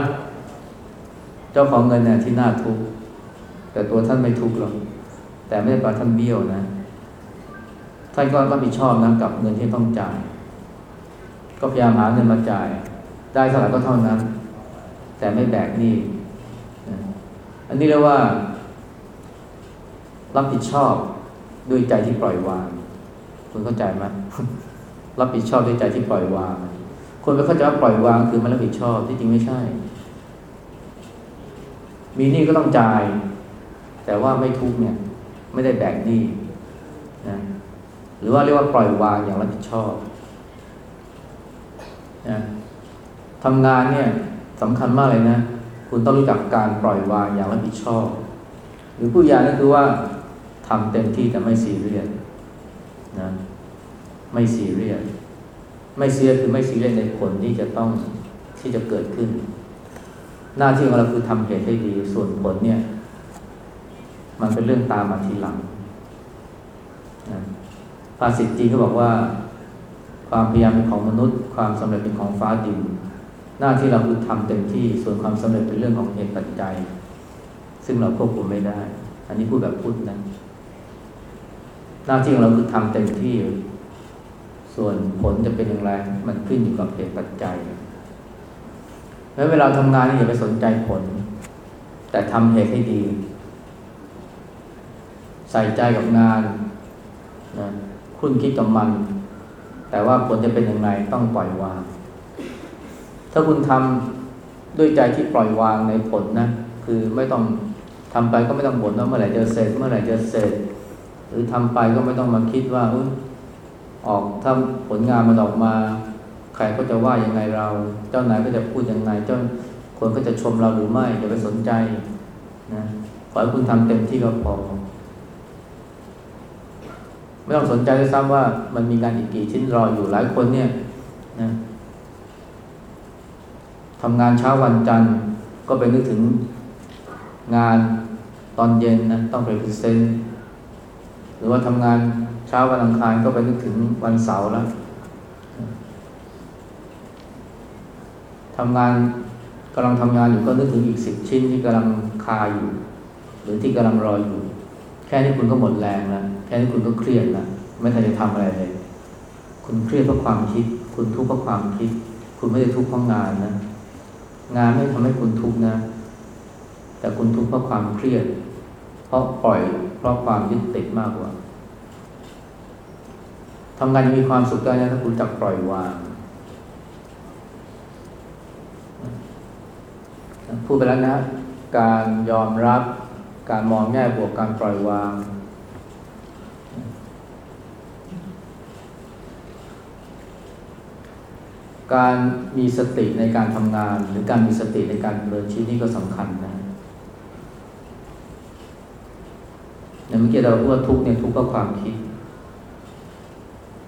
Speaker 1: เจ้าของเงินเนี่ยที่น่าทุกข์แต่ตัวท่านไม่ทุกข์หรอกแต่ไม่ได้แปลาท่านเบี้ยวนะ ท่านก็รับผิดชอบนะกับเงินที่ต้องจ่าย ก็พยายามหาเงินมาจ่าย ได้เท่าไหร่ก็เท่านั้น แต่ไม่แบกหนี้อันนี้เรียกว่า รับผิดชอบด้วยใจที่ปล่อยวาง คุณเข้าใจไหมรับผิดชอบด้วยใจที่ปล่อยวาง คนไปเข้าใจว่าปล่อยวางคือมันรับผิดชอบที่จริงไม่ใช่ มีหนี้ก็ต้องจ่าย แต่ว่าไม่ทุกเนี่ย ไม่ได้แบกหนี้นะ รือว่าเรียกว่าปล่อยวางอย่างรับผิดชอบนะทำงานเนี่ยสำคัญมากเลยนะ คุณต้องรู้จักการปล่อยวางอย่างรับผิดชอบ หรือผู้ยาก็คือว่าทำเต็มที่แต่ไม่ซีเรียสนะไม่ซีเรียสไม่ซีเรียสคือไม่ซีเรียสในผลที่จะต้องที่จะเกิดขึ้น หน้าที่ของเราคือทำเหตุให้ดีส่วนผลเนี่ย มันเป็นเรื่องตามมาทีหลังนะ ภาษิตจีนเขาบอกว่า ความพยายามเป็นของมนุษย์ ความสำเร็จเป็นของฟ้าดิน หน้าที่เราคือทำเต็มที่ส่วนความสำเร็จเป็นเรื่องของเหตุปัจจัย ซึ่งเราควบคุมไม่ได้ อันนี้พูดแบบพุทธนะหน้าที่ของเราคือทำเต็มที่ ส่วนผลจะเป็นอย่างไร มันขึ้นอยู่กับเหตุปัจจัยแล้วเวลาทำงานนี่อย่าไปสนใจผล แต่ทำเหตุให้ดี ใส่ใจกับงานนะ คุณคิดกับมัน แต่ว่าผลจะเป็นอย่างไรต้องปล่อยวาง ถ้าคุณทำด้วยใจที่ปล่อยวางในผลนะ คือไม่ต้องทำไปก็ไม่ต้องบ่นว่าเมื่อไหร่จะเสร็จ เมื่อไหร่จะเสร็จ หรือทำไปก็ไม่ต้องมาคิดว่าอุ๊ยออกถ้าผลงานมันออกมา ใครก็จะว่ายังไงเรา เจ้านายก็จะพูดยังไง เจ้าคนก็จะชมเราหรือไม่อย่าไปสนใจนะขอให้คุณทำเต็มที่ก็พอ ไม่ต้องสนใจด้วยซ้ำว่ามันมีงานอีกกี่ชิ้นรออยู่หลายคนเนี่ยนะทำงานเช้าวันจันทร์ก็ไปนึกถึงงานตอนเย็นนะต้องไปพรีเซนต์หรือว่าทำงานเช้าวันอังคารก็ไปนึกถึงวันเสาร์แล้วทำงานกำลังทำงานอยู่ก็นึกถึงอีกสิบชิ้นที่กำลังคาอยู่ หรือที่กำลังรออยู่ แค่นี้คุณก็หมดแรงแล้ว แค่นี้คุณก็เครียดล้วไม่ทันจะทำอะไรเลย คุณเครียดเพราะความคิด คุณทุกข์เพราะความคิด คุณไม่ได้ทุกข์เพราะงานนะ งานไม่ทำให้คุณทุกข์นะ แต่คุณทุกข์เพราะความเครียด เพราะปล่อย เพราะความยึดติดมากกว่าทำงานมีความสุขได้นะถ้าคุณจักปล่อยวางพูดไปแล้วนะ การยอมรับ การมองแง่บวก การปล่อยวาง การมีสติในการทำงาน หรือการมีสติในการเนินชีวิตนี่ก็สำคัญนะอย่างเมื่อกี้เราพูดว่าทุกเนี่ยทุกก็ความคิด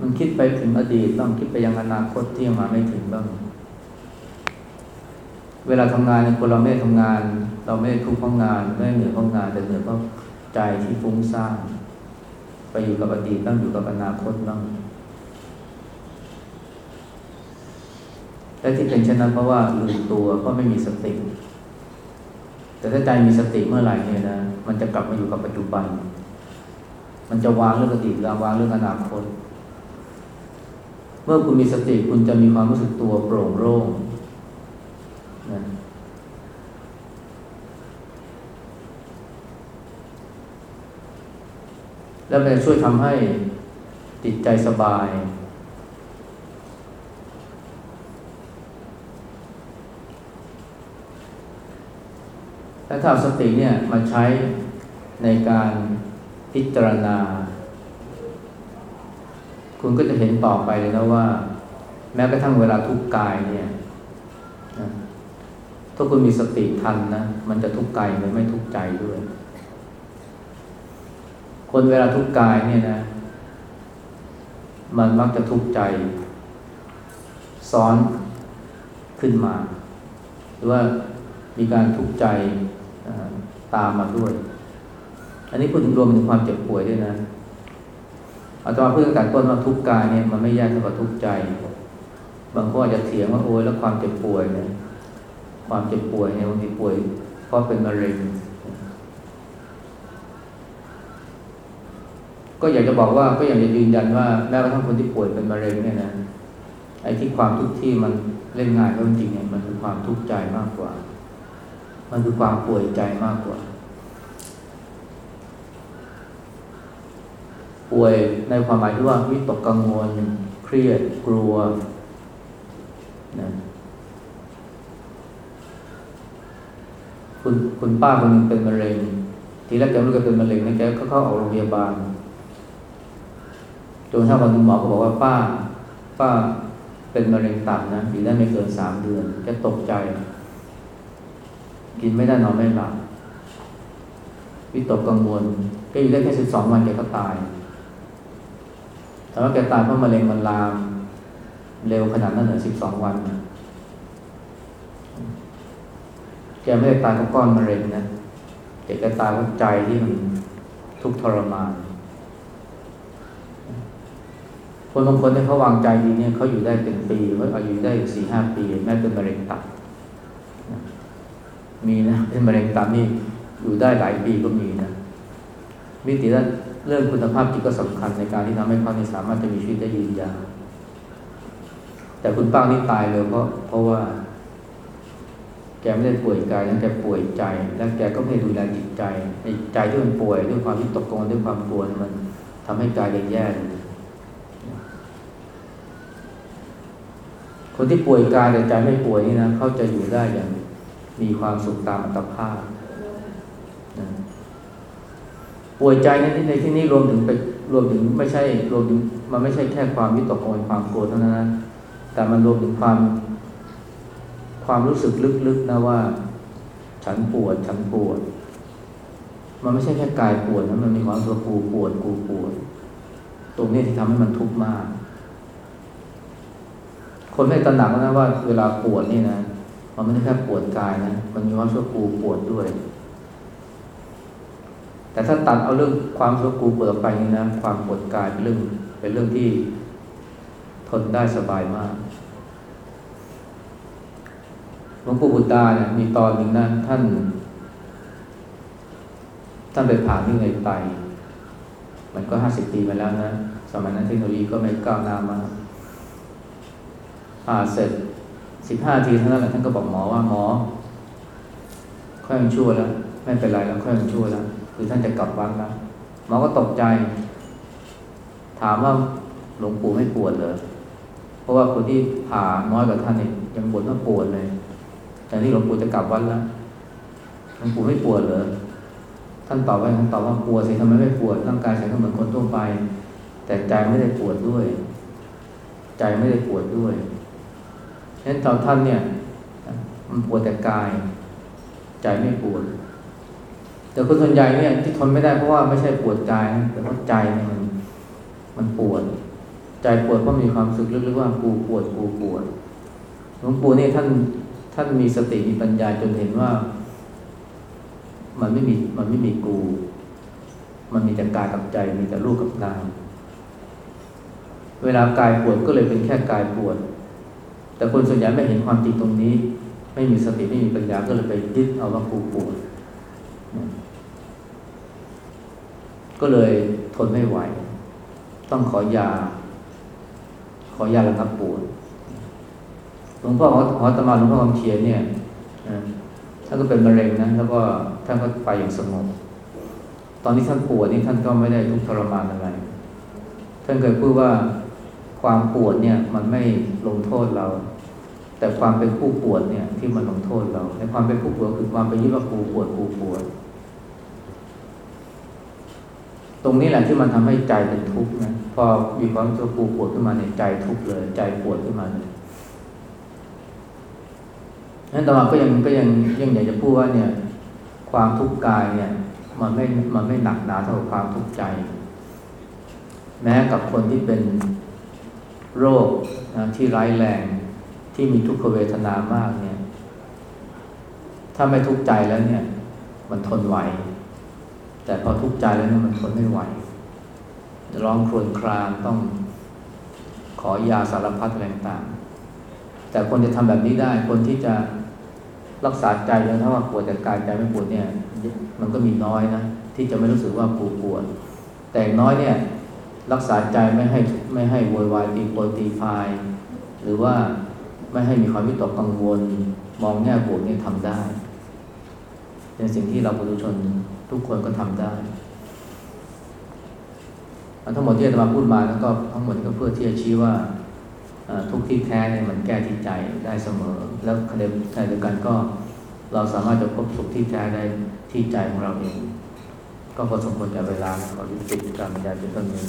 Speaker 1: มันคิดไปถึงอดีตบ้างคิดไปยังอนาคตที่ยังมาไม่ถึงบ้าง เวลาทำงานเนี่ยคนเราไม่ทำงาน เราไม่ทุกข์เพราะงาน ไม่เหนื่อยเพราะงาน แต่เหนื่อยเพราะใจที่ฟุ้งซ่านไปอยู่กับอดีตบ้างอยู่กับอนาคตบ้าง และที่เป็นเช่นนั้นเพราะว่าลืมตัวเพราะไม่มีสติ แต่ถ้าใจมีสติเมื่อไหร่เนี่ยนะมันจะกลับมาอยู่กับปัจจุบัน มันจะวางเรื่องอดีตวางเรื่องอนาคต เมื่อคุณมีสติคุณจะมีความรู้สึกตัวโปร่งโล่งนะแล้วมันจะช่วยทำให้จิตใจสบาย และถ้าสติเนี่ยมาใช้ในการพิจารณา คุณก็จะเห็นต่อไปเลยนะว่า แม้กระทั่งเวลาทุกข์กายเนี่ยถ้าคุณมีสติทันนะ มันจะทุกข์กายเลยไม่ทุกข์ใจด้วย คนเวลาทุกข์กายเนี่ยนะ มันมักจะทุกข์ใจ ซ้อนขึ้นมา หรือว่ามีการทุกข์ใจ ตามมาด้วย อันนี้พูดถึงรวมถึงความเจ็บป่วยด้วยนะอาตมาพูดตั้งแต่ต้นว่าทุกข์กายเนี่ยมันไม่แยกเท่ากับทุกข์ใจ บางคนอาจจะเถียงว่าโอ้ยแล้วความเจ็บป่วยเนี่ยความเจ็บป่วยเนี่ยบางทีป่วยเพราะเป็นมะเร็ง ก็อยากจะบอกว่าก็อยากจะยืนยันว่าแม้กระทั่งคนที่ป่วยเป็นมะเร็งเนี่ยนะไอ้ที่ความทุกข์ที่มันเล่นงานก็จริงเนี่ยมันคือความทุกข์ใจมากกว่า มันคือความป่วยใจมากกว่า ป่วยในความหมายที่ว่าวิตกกังวล เครียดกลัวนะคุณคุณป้าคนหนึงเป็นมะเร็ง ทีแรกแกม่รู้แกเป็นมะเร็งนะแกก็เข้าออกโรงพยาบาลจนถ้าวันนึงหมอก็บอกว่าป้า ป้าเป็นมะเร็งตับนะอยู่ได้ไม่เกินสามเดือนแกตกใจ กินไม่ได้นอนไม่หลับวิตกกังวลแกอยู่ได้แค่สิบสองวันแกก็ตาย แต่ว่าแกตายเพราะมะเร็งมันลาม เร็วขนาดนั้นเหรอสิบสองวัน แกไม่ได้ตายเพราะก้อนมะเร็งนะแต่แกตายเพราะใจที่มันทุกข์ทรมาน คนบางคนที่เขาวางใจดีเนี่ยเขาอยู่ได้เป็นปีเขาอายุได้สี่ห้าปี แม้เป็นมะเร็งตับ มีนะเป็นมะเร็งตับนี่อยู่ได้หลายปีก็มีนะมิติด้านเรื่องคุณภาพจิตก็สำคัญในการที่ทำให้เขานี่สามารถจะมีชีวิตได้ยืนยาวแต่คุณป้านี่ตายเลยเพราะเพราะว่า แกไม่ได้ป่วยกายนะแกป่วยใจ และแกก็ไม่ดูแลจิตใจใจที่มันป่วยด้วยความที่ตกกังวลด้วยความกลัวมันทำให้กายแย่ลงคนที่ป่วยกายแต่ใจไม่ป่วยนี่นะเขาจะอยู่ได้อย่าง มีความสุขตามอัตภาพป่วยใจในที่ในที่นี้รวมถึงไปรวมถึงไม่ใช่รวมถึงมันไม่ใช่แค่ความวิตกกังวลความกลัวเท่านั้นนะแต่มันรวมถึงความ ความรู้สึกลึกๆนะว่า ฉันปวดฉันปวด มันไม่ใช่แค่กายปวดนะมันมีความรู้สึกกูปวดกูปวด ตรงนี้ที่ทำให้มันทุกข์มาก คนไม่ตระหนักนะว่า เวลาปวดนี่นะ มันไม่ได้แค่ปวดกายนะ มันมีความสึกกูปวดด้วย แต่ถ้าตัดเอาเรื่องความสึกกูปวดไปนี่นะ ความปวดกายเป็นเรื่องเป็นเรื่องที่ทนได้สบายมากหลวงปู่บุตรดาเนี่ยมีตอนหนึ่งนะท่าน ท่านไปผ่าที่ในไต มันก็ห้าสิบปีมาแล้วนะ สมัยนั้นเทคโนโลยีก็ไม่ก้าวหน้ามากผ่าเสร็จ สิบห้าทีเท่านั้นแหละท่านก็บอกหมอว่าหมอ ค่อยมันชั่วแล้ว ไม่เป็นไรแล้วค่อยมันชั่วแล้ว คือท่านจะกลับวัดแล้วหมอก็ตกใจ ถามว่าหลวงปู่ไม่ปวดเลยเพราะว่าคนที่ผ่าน้อยกว่าท่านเนี่ยยังบ่นว่าปวดเลย แต่นี่หลวงปู่จะกลับวัดแล้วหลวงปู่ไม่ปวดเลยท่านตอบว่าท่านตอบว่าปวดสิทำไมไม่ปวดร่างกายฉันก็เหมือนคนทั่วไป แต่ใจไม่ได้ปวดด้วย ใจไม่ได้ปวดด้วย ฉะนั้นตอนท่านเนี่ยมันปวดแต่กาย ใจไม่ปวด แต่คนส่วนใหญ่เนี่ยที่ทนไม่ได้เพราะว่าไม่ใช่ปวดกายแต่ว่าใจเนี่ยมันมันปวด ใจปวดเพราะมีความสึกลึกๆว่ากูปวดกูปวดหลวงปู่เนี่ยท่านท่านมีสติมีปัญญาจนเห็นว่า มันไม่มีมันไม่มีกู มันมีแต่กายกับใจมีแต่รูปกับนามเวลากายปวดก็เลยเป็นแค่กายปวด แต่คนส่วนใหญ่ไม่เห็นความจริงตรงนี้ ไม่มีสติไม่มีปัญญาก็เลยไปยึดเอาว่ากูปวดก็เลยทนไม่ไหว ต้องขอยา ขอยาระงับปวดหลวงพ่อหอตมาหลวงพ่อคำเขียนเนี่ยท่านก็เป็นมะเร็งนะแล้วก็ท่านก็ไปอย่างสงบตอนที่ท่านปวดนี่ท่านก็ไม่ได้ทุกข์ทรมานอะไร ท่านเคยพูดว่า ความปวดเนี่ยมันไม่ลงโทษเรา แต่ความเป็นผู้ปวดเนี่ยที่มันลงโทษเราในความเป็นผู้ปวดคือความไปยึดว่ากูปวดกูปวด ตรงนี้แหละที่มันทำให้ใจเป็นทุกข์นะพอมีความรู้สึกกูปวดขึ้นมาในใจทุกข์เลย ใจปวดขึ้นมาเลยนั้นต่อมาก็ยังก็ยังยังอยากจะพูดว่าเนี่ย ความทุกข์กายเนี่ย มันไม่มันไม่หนักหนาเท่าความทุกข์ใจ แม้กับคนที่เป็น โรคนะที่ร้ายแรงที่มีทุกขเวทนามากเนี่ย ถ้าไม่ทุกข์ใจแล้วเนี่ย มันทนไหว แต่พอทุกข์ใจแล้วเนี่ยมันทนไม่ไหวร้องครวญครางต้องขอยาสารพัดอะไรต่างแต่คนจะทำแบบนี้ได้ คนที่จะรักษาใจแล้วถ้าว่าปวดแต่กายใจไม่ปวดเนี่ย มันก็มีน้อยนะที่จะไม่รู้สึกว่าปวดปวดแต่น้อยเนี่ย รักษาใจไม่ให้ไม่ให้โวยวายตีโพยตีพายหรือว่าไม่ให้มีความวิตกกังวล มองแง่บวกนี่ทำได้เป็นสิ่งที่เราปุถุชนทุกคนก็ทำได้ทั้งหมดที่อาตมาพูดมาแล้วก็ทั้งหมดก็เพื่อที่จะชี้ว่าทุกที่แท้เนี่ยมันแก้ที่ใจได้เสมอ แล้วขณะเดียวกันก็เราสามารถจะพบสุขที่แท้ได้ที่ใจของเราเอง ก็พอสมควรกับเวลาเรายุติการบรรยายเป็นต้นนี้